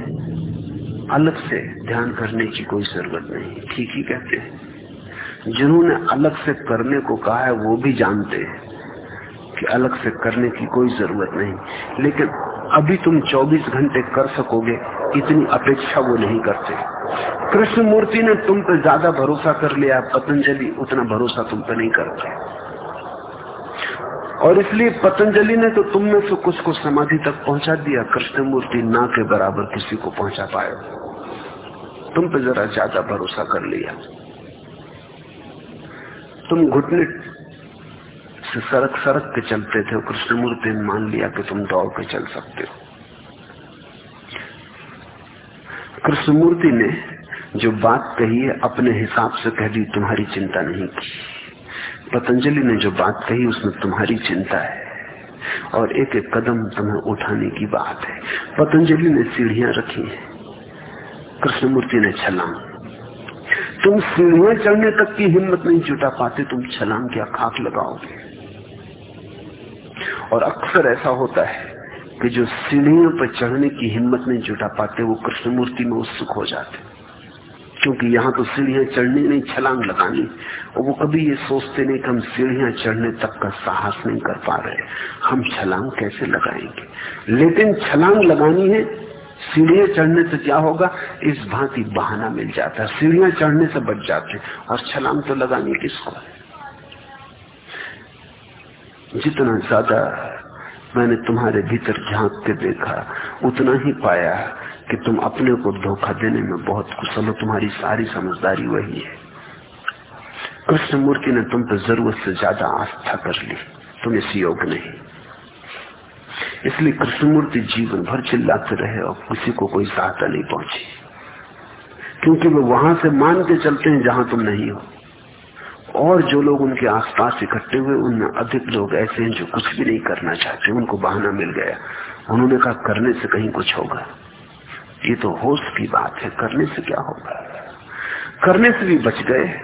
अलग से ध्यान करने की कोई ज़रूरत नहीं। ठीक ही कहते हैं। जिन्होंने अलग से करने को कहा है, वो भी जानते हैं कि अलग से करने की कोई ज़रूरत नहीं। लेकिन अभी तुम 24 घंटे कर सकोगे, इतनी अपेक्षा वो नहीं करते। कृष्ण मूर्ति ने तुम पर ज़्यादा भरोसा कर लिया, पतंजलि उतना भरोसा तुम पर नहीं करते। और इसलिए पतंजलि ने तो तुम में से कुछ को समाधि तक पहुँचा दिया, कृष्णमूर्ति ना के बराबर किसी को पहुँचा पाए। तुम पे जरा ज़्यादा भरोसा कर लिया। तुम घुटने से सड़क सड़क के चलते थे, कृष्णमूर्ति ने मान लिया कि तुम दौड़ के चल सकते हो। कृष्णमूर्ति ने जो बात कही है, अपने हिसाब से कह दी, तुम्हारी चिंता नहीं की। पतंजलि ने जो बात कही, उसमें तुम्हारी चिंता है। और एक एक कदम तुम्हें उठाने की बात है। पतंजलि ने सीढ़ियाँ रखी हैं। कृष्णमूर्ति ने छलांग। तुम सीढ़ियाँ चढ़ने तक की हिम्मत नहीं जुटा पाते, तुम छलांग क्या खाक लगाओगे। और अक्सर ऐसा होता है कि जो सीढ़ियों पर चढ़ने की हिम्मत नहीं जुटा पाते, वो कृष्णमूर्ति में उत्सुक हो जाते। क्योंकि यहाँ तो सीढ़ियाँ चढ़नी नहीं, छलांग लगानी। और वो कभी ये सोचते नहीं कि हम सीढ़ियाँ चढ़ने तक का साहस नहीं कर पा रहे। हम छलांग कैसे लगाएँगे? लेकिन छलांग लगानी है, सीढ़ियाँ चढ़ने से क्या होगा? इस भांति बहाना मिल जाता है। सीढ़ियाँ चढ़ने से बच जाते हैं। और छलांग तो लगानी किसको है? जितना ज़्यादा मैंने तुम्हारे भीतर झाँक के देखा, उतना ही पाया कि तुम अपने को धोखा देने में बहुत कुशल हो। तुम्हारी सारी समझदारी वही है। कृष्णमूर्ति ने तुम पर ज़रूरत से ज़्यादा आस्था कर ली। तुम इस योग नहीं। इसलिए कृष्णमूर्ति जीवन भर चिल्लाते रहे और किसी को कोई सहायता नहीं पहुँची। क्योंकि वो वहाँ से मान के चलते हैं जहाँ तुम नहीं हो। और जो लोग उनके आसपास इकट्ठे हुए, उनमें अधिक लोग ऐसे हैं जो कुछ भी नहीं करना चाहते। उनको बहाना मिल गया। उन्होंने कहा, करने से कहीं कुछ होगा। ये तो होश की बात है, करने से क्या होगा? करने से भी बच गए,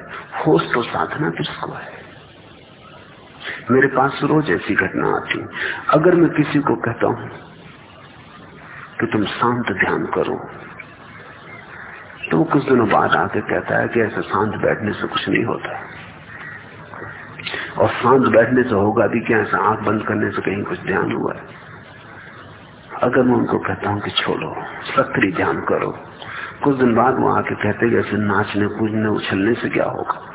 होश तो साधना किसको है? मेरे पास रोज ऐसी घटना आती, अगर मैं किसी को कहता हूँ कि तुम शांत ध्यान करो। तो कुछ दिनों बाद आके कहता है कि ऐसे शांत बैठने से कुछ नहीं होता। और शांत बैठने से होगा भी क्या ऐसा आँख बंद करने से कहीं कुछ ध्यान हुआ है। अगर मैं उनको कहता हूँ कि छोड़ो सक्रिय ध्यान करो। कुछ दिन बाद वो आके कहते जैसे नाचने, कूदने, उछलने से क्या होगा?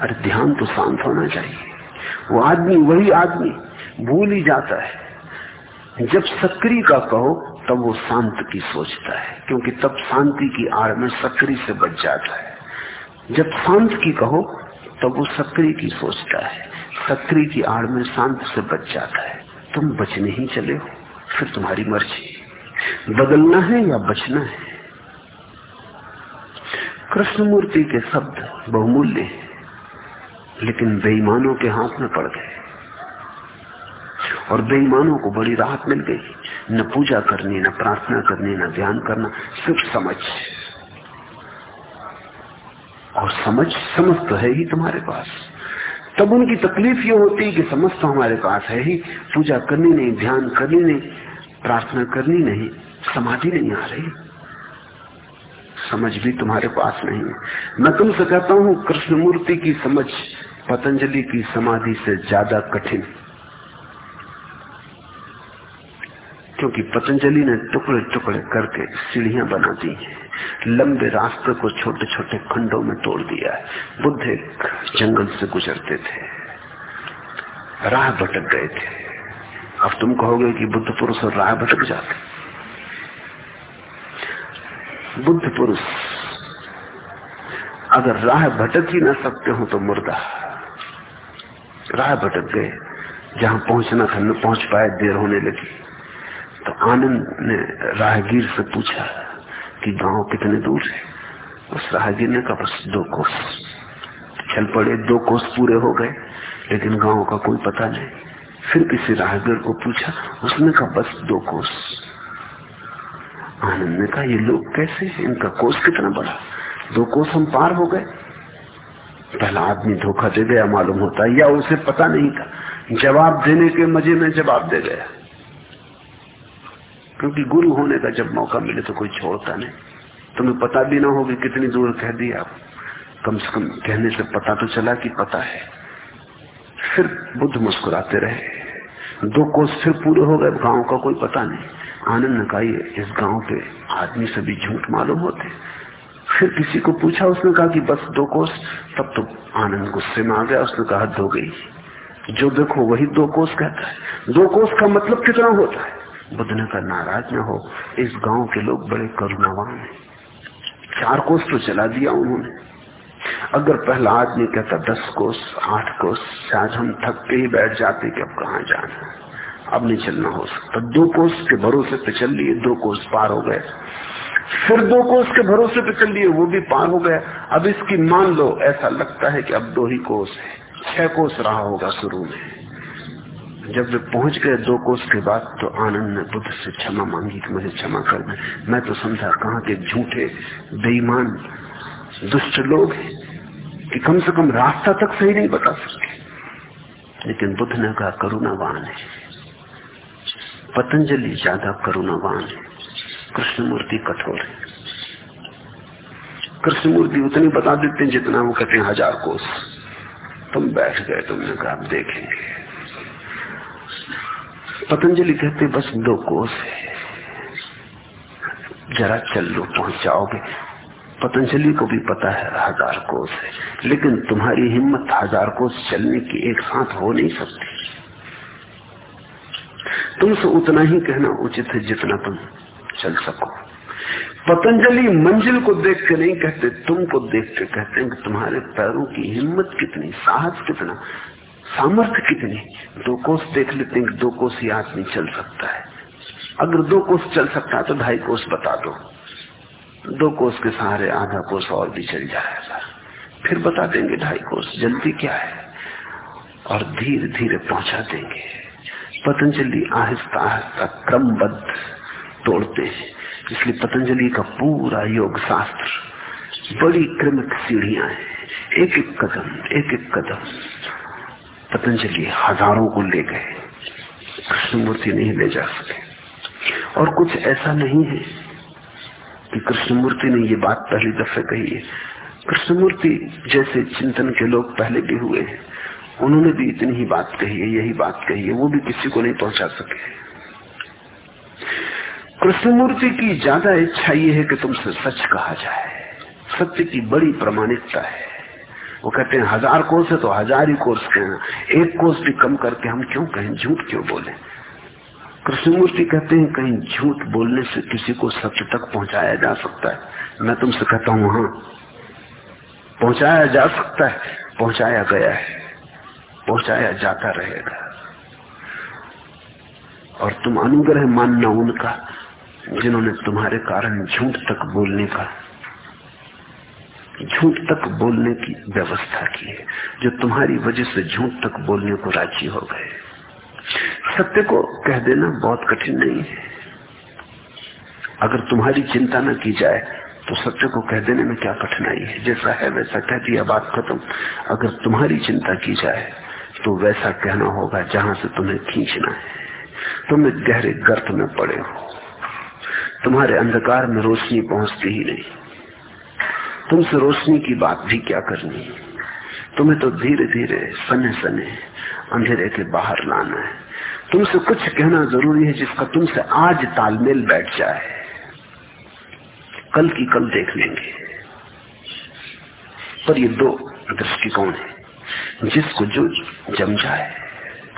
अरे ध्यान तो शांत होना चाहिए। वो आदमी, वही आदमी, भूल ही जाता है। जब सक्रिय का कहो, तब वो शांत की सोचता है, क्योंकि तब शांति की आड़ में सक्रिय से बच जाता है। जब शांत की कहो, तब वो सक्रिय की सोचता है। सक्रिय की आड़ में शांत से बच जाता है। तुम बचने ही चले हो। फिर तुम्हारी मर्ज़ी। बदलना है या बचना है? कृष्णमूर्ति के शब्द बहुमूल्य हैं, लेकिन बेईमानों के हाथ में पड़ गए। और बेईमानों को बड़ी राहत मिल गई। न पूजा करनी, न प्रार्थना करनी, न ध्यान करना, सिर्फ़ समझ। और समझ समझ तो है ही तुम्हारे पास। तब उनकी तकलीफ़ ये होती है कि समझ तो हमारे पास है ही, पूजा करनी नहीं, ध्यान करनी नहीं, प्रार्थना करनी नहीं, समाधि नहीं आ रही। समझ भी तुम्हारे पास नहीं है। मैं तुमसे कहता हूँ, कृष्णमूर्ति की समझ पतंजलि की समाधि से ज़्यादा कठिन। क्योंकि पतंजलि ने टुकड़े टुकड़े करके सीढ़ियाँ बना दी हैं। लंबे रास्ते को छोटे छोटे खंडों में तोड़ दिया है। बुद्ध एक जंगल से गुजरते थे। राह भटक गए थे। अब तुम कहोगे कि बुद्ध पुरुष और राह भटक जाते। बुद्ध पुरुष, अगर राह भटक ही ना सकते हो तो मुर्दा। राह भटक गए। जहाँ पहुँचना था, न पहुँच पाए, देर होने लगी। तो आनंद ने राहगीर से पूछा कि गाँव कितने दूर है? उस राहगीर ने कहा, बस दो कोस। चल पड़े, दो कोस पूरे हो गए, लेकिन गाँव का कोई पता नहीं। फिर किसी राहगीर को पूछा, उसने कहा, बस दो कोस। आनंद ने कहा, ये लोग कैसे इनका कोस कितना बड़ा? दो कोस हम पार हो गए। पहला आदमी धोखा दे गया, मालूम होता या उसे पता नहीं था। जवाब देने के मज़े में जवाब दे गया। क्योंकि गुरु होने का जब मौका मिले तो कोई छोड़ता नहीं। तुम्हें पता भी ना होगी कितनी दूर कह दिया कम से कम कहने से पता तो चला कि पता है। फिर बुद्ध मुस्कुराते रहे। दो कोस फिर पूरे हो गए, गाँव का कोई पता नहीं। आनंद ने कहा इस गाँव के आदमी से भी झूठ मालूम होते। फिर किसी को पूछा, उसने कहा कि बस दो कोस। तब तो आनंद गुस्से में आ गया। उसने कहा दो गई। जो देखो, वही दो कोस कहता है। दो कोस का मतलब कितना होता है? बुद्ध ने कहा नाराज़ न हो। इस गाँव के लोग बड़े करुणावान हैं। चार कोस तो चला दिया उन्होंने। अगर पहला आदमी कहता, दस कोस, आठ कोस शायद हम थक के ही बैठ जाते कि अब कहा जाना अब नहीं चलना हो सकता। दो कोस के भरोसे पे चल लिए, दो कोस पार हो गए। फिर दो कोस के भरोसे पे चल लिए, वो भी पार हो गया अब इसकी मान लो, ऐसा लगता है कि अब दो ही कोस है। छह कोस रहा होगा शुरू में। जब वे पहुँच गए दो कोस के बाद तो आनंद ने बुद्ध से क्षमा मांगी कि मुझे क्षमा कर दे। मैं तो समझा कहा के झूठे, बेईमान, दुष्ट लोग हैं कि कम से कम रास्ता तक सही नहीं बता सकते लेकिन बुद्ध ने कहा, करुणावान है, पतंजलि ज़्यादा करुणावान है, कृष्णमूर्ति कठोर है। कृष्णमूर्ति उतनी बता देते हैं जितना वो कहते हैं, हज़ार कोस, तुम बैठ गए, तुमने कहा आप देखेंगे। पतंजलि कहते बस दो कोस है। जरा चल लो पहुँच जाओगे। पतंजलि को भी पता है, हज़ार कोस है। लेकिन तुम्हारी हिम्मत हज़ार कोस चलने की एक साथ हो नहीं सकती। तुमसे उतना ही कहना उचित है जितना तुम चल सको। पतंजलि मंजिल को देख के नहीं कहते, तुमको देख के कहते हैं कि तुम्हारे पैरों की हिम्मत कितनी, साहस कितना सामर्थ्य कितनी? दो कोस देख लेते हैं, दो कोस ही आदमी चल सकता है। अगर दो कोस चल सकता है तो ढाई कोस बता दो। दो कोस के सहारे आधा कोस और भी चल जाएगा। फिर बता देंगे ढाई कोस, जल्दी क्या है? और धीरे धीरे पहुँचा देंगे। पतंजलि आहिस्ता आहिस्ता क्रमबद्ध तोड़ते हैं। इसलिए पतंजलि का पूरा योग शास्त्र, बड़ी क्रमिक सीढ़ियाँ हैं। एक एक कदम एक एक कदम। पतंजलि हज़ारों को ले गए। कृष्णमूर्ति नहीं ले जा सके। और कुछ ऐसा नहीं है कि कृष्णमूर्ति ने ये बात पहली दफे कही है। कृष्णमूर्ति जैसे चिंतन के लोग पहले भी हुए हैं। उन्होंने भी इतनी ही बात कही है, यही बात कही है, वो भी किसी को नहीं पहुँचा सके। कृष्णमूर्ति की ज़्यादा इच्छा ये है कि तुमसे सच कहा जाए। सत्य की बड़ी प्रमाणिकता है। वो कहते हैं, हज़ार कोर्स है तो हज़ार ही कोर्स कहना एक कोर्स भी कम करके हम क्यों कहें, झूठ क्यों बोले? कृष्णमूर्ति कहते हैं, कहीं झूठ बोलने से किसी को सत्य तक पहुँचाया जा सकता है। मैं तुमसे कहता हूँ हाँ पहुँचाया जा सकता है, पहुँचाया गया है, पहुँचाया जाता रहेगा। और तुम अनुग्रह मानना उनका, जिन्होंने तुम्हारे कारण झूठ तक बोलने का झूठ तक बोलने की व्यवस्था की है, जो तुम्हारी वजह से झूठ तक बोलने को राज़ी हो गए। सत्य को कह देना बहुत कठिन नहीं है। अगर तुम्हारी चिंता न की जाए तो सत्य को कह देने में क्या कठिनाई है? जैसा है वैसा कह दिया बात खत्म। अगर तुम्हारी चिंता की जाए तो वैसा कहना होगा जहाँ से तुम्हें खींचना है। तुम एक गहरे गर्त में पड़े हो। तुम्हारे अंधकार में रोशनी पहुँचती ही नहीं। तुमसे रोशनी की बात भी क्या करनी? तुम्हें तो धीरे धीरे सने सने अंधेरे के बाहर लाना है। तुमसे कुछ कहना ज़रूरी है जिसका तुमसे आज तालमेल बैठ जाए। कल की कल देख लेंगे। पर ये दो दृष्टिकोण है। जिसको जो जम जाए,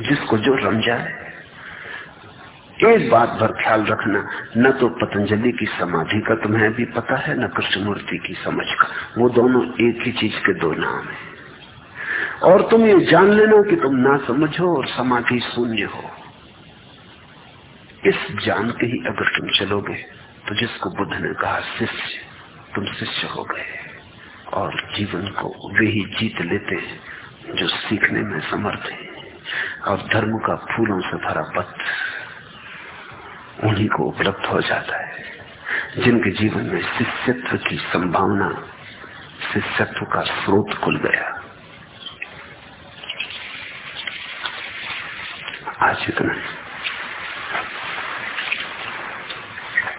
जिसको जो रम जाए एक बात भर ख्याल रखना, न तो पतंजलि की समाधि का तुम्हें भी पता है, न कृष्णमूर्ति की समझ का। वो दोनों एक ही चीज़ के दो नाम है। और तुम ये जान लेना कि तुम ना समझो और समाधि शून्य हो। इस जान के ही अगर तुम चलोगे तो जिसको बुद्ध ने कहा शिष्य, तुम शिष्य हो गए। और जीवन को वे ही जीत लेते हैं, जो सीखने में समर्थ है। और धर्म का फूलों से भरा पत्र उन्हीं को उपलब्ध हो जाता है, जिनके जीवन में शिष्यत्व की संभावना, शिष्यत्व का स्रोत खुल गया। आज इतना।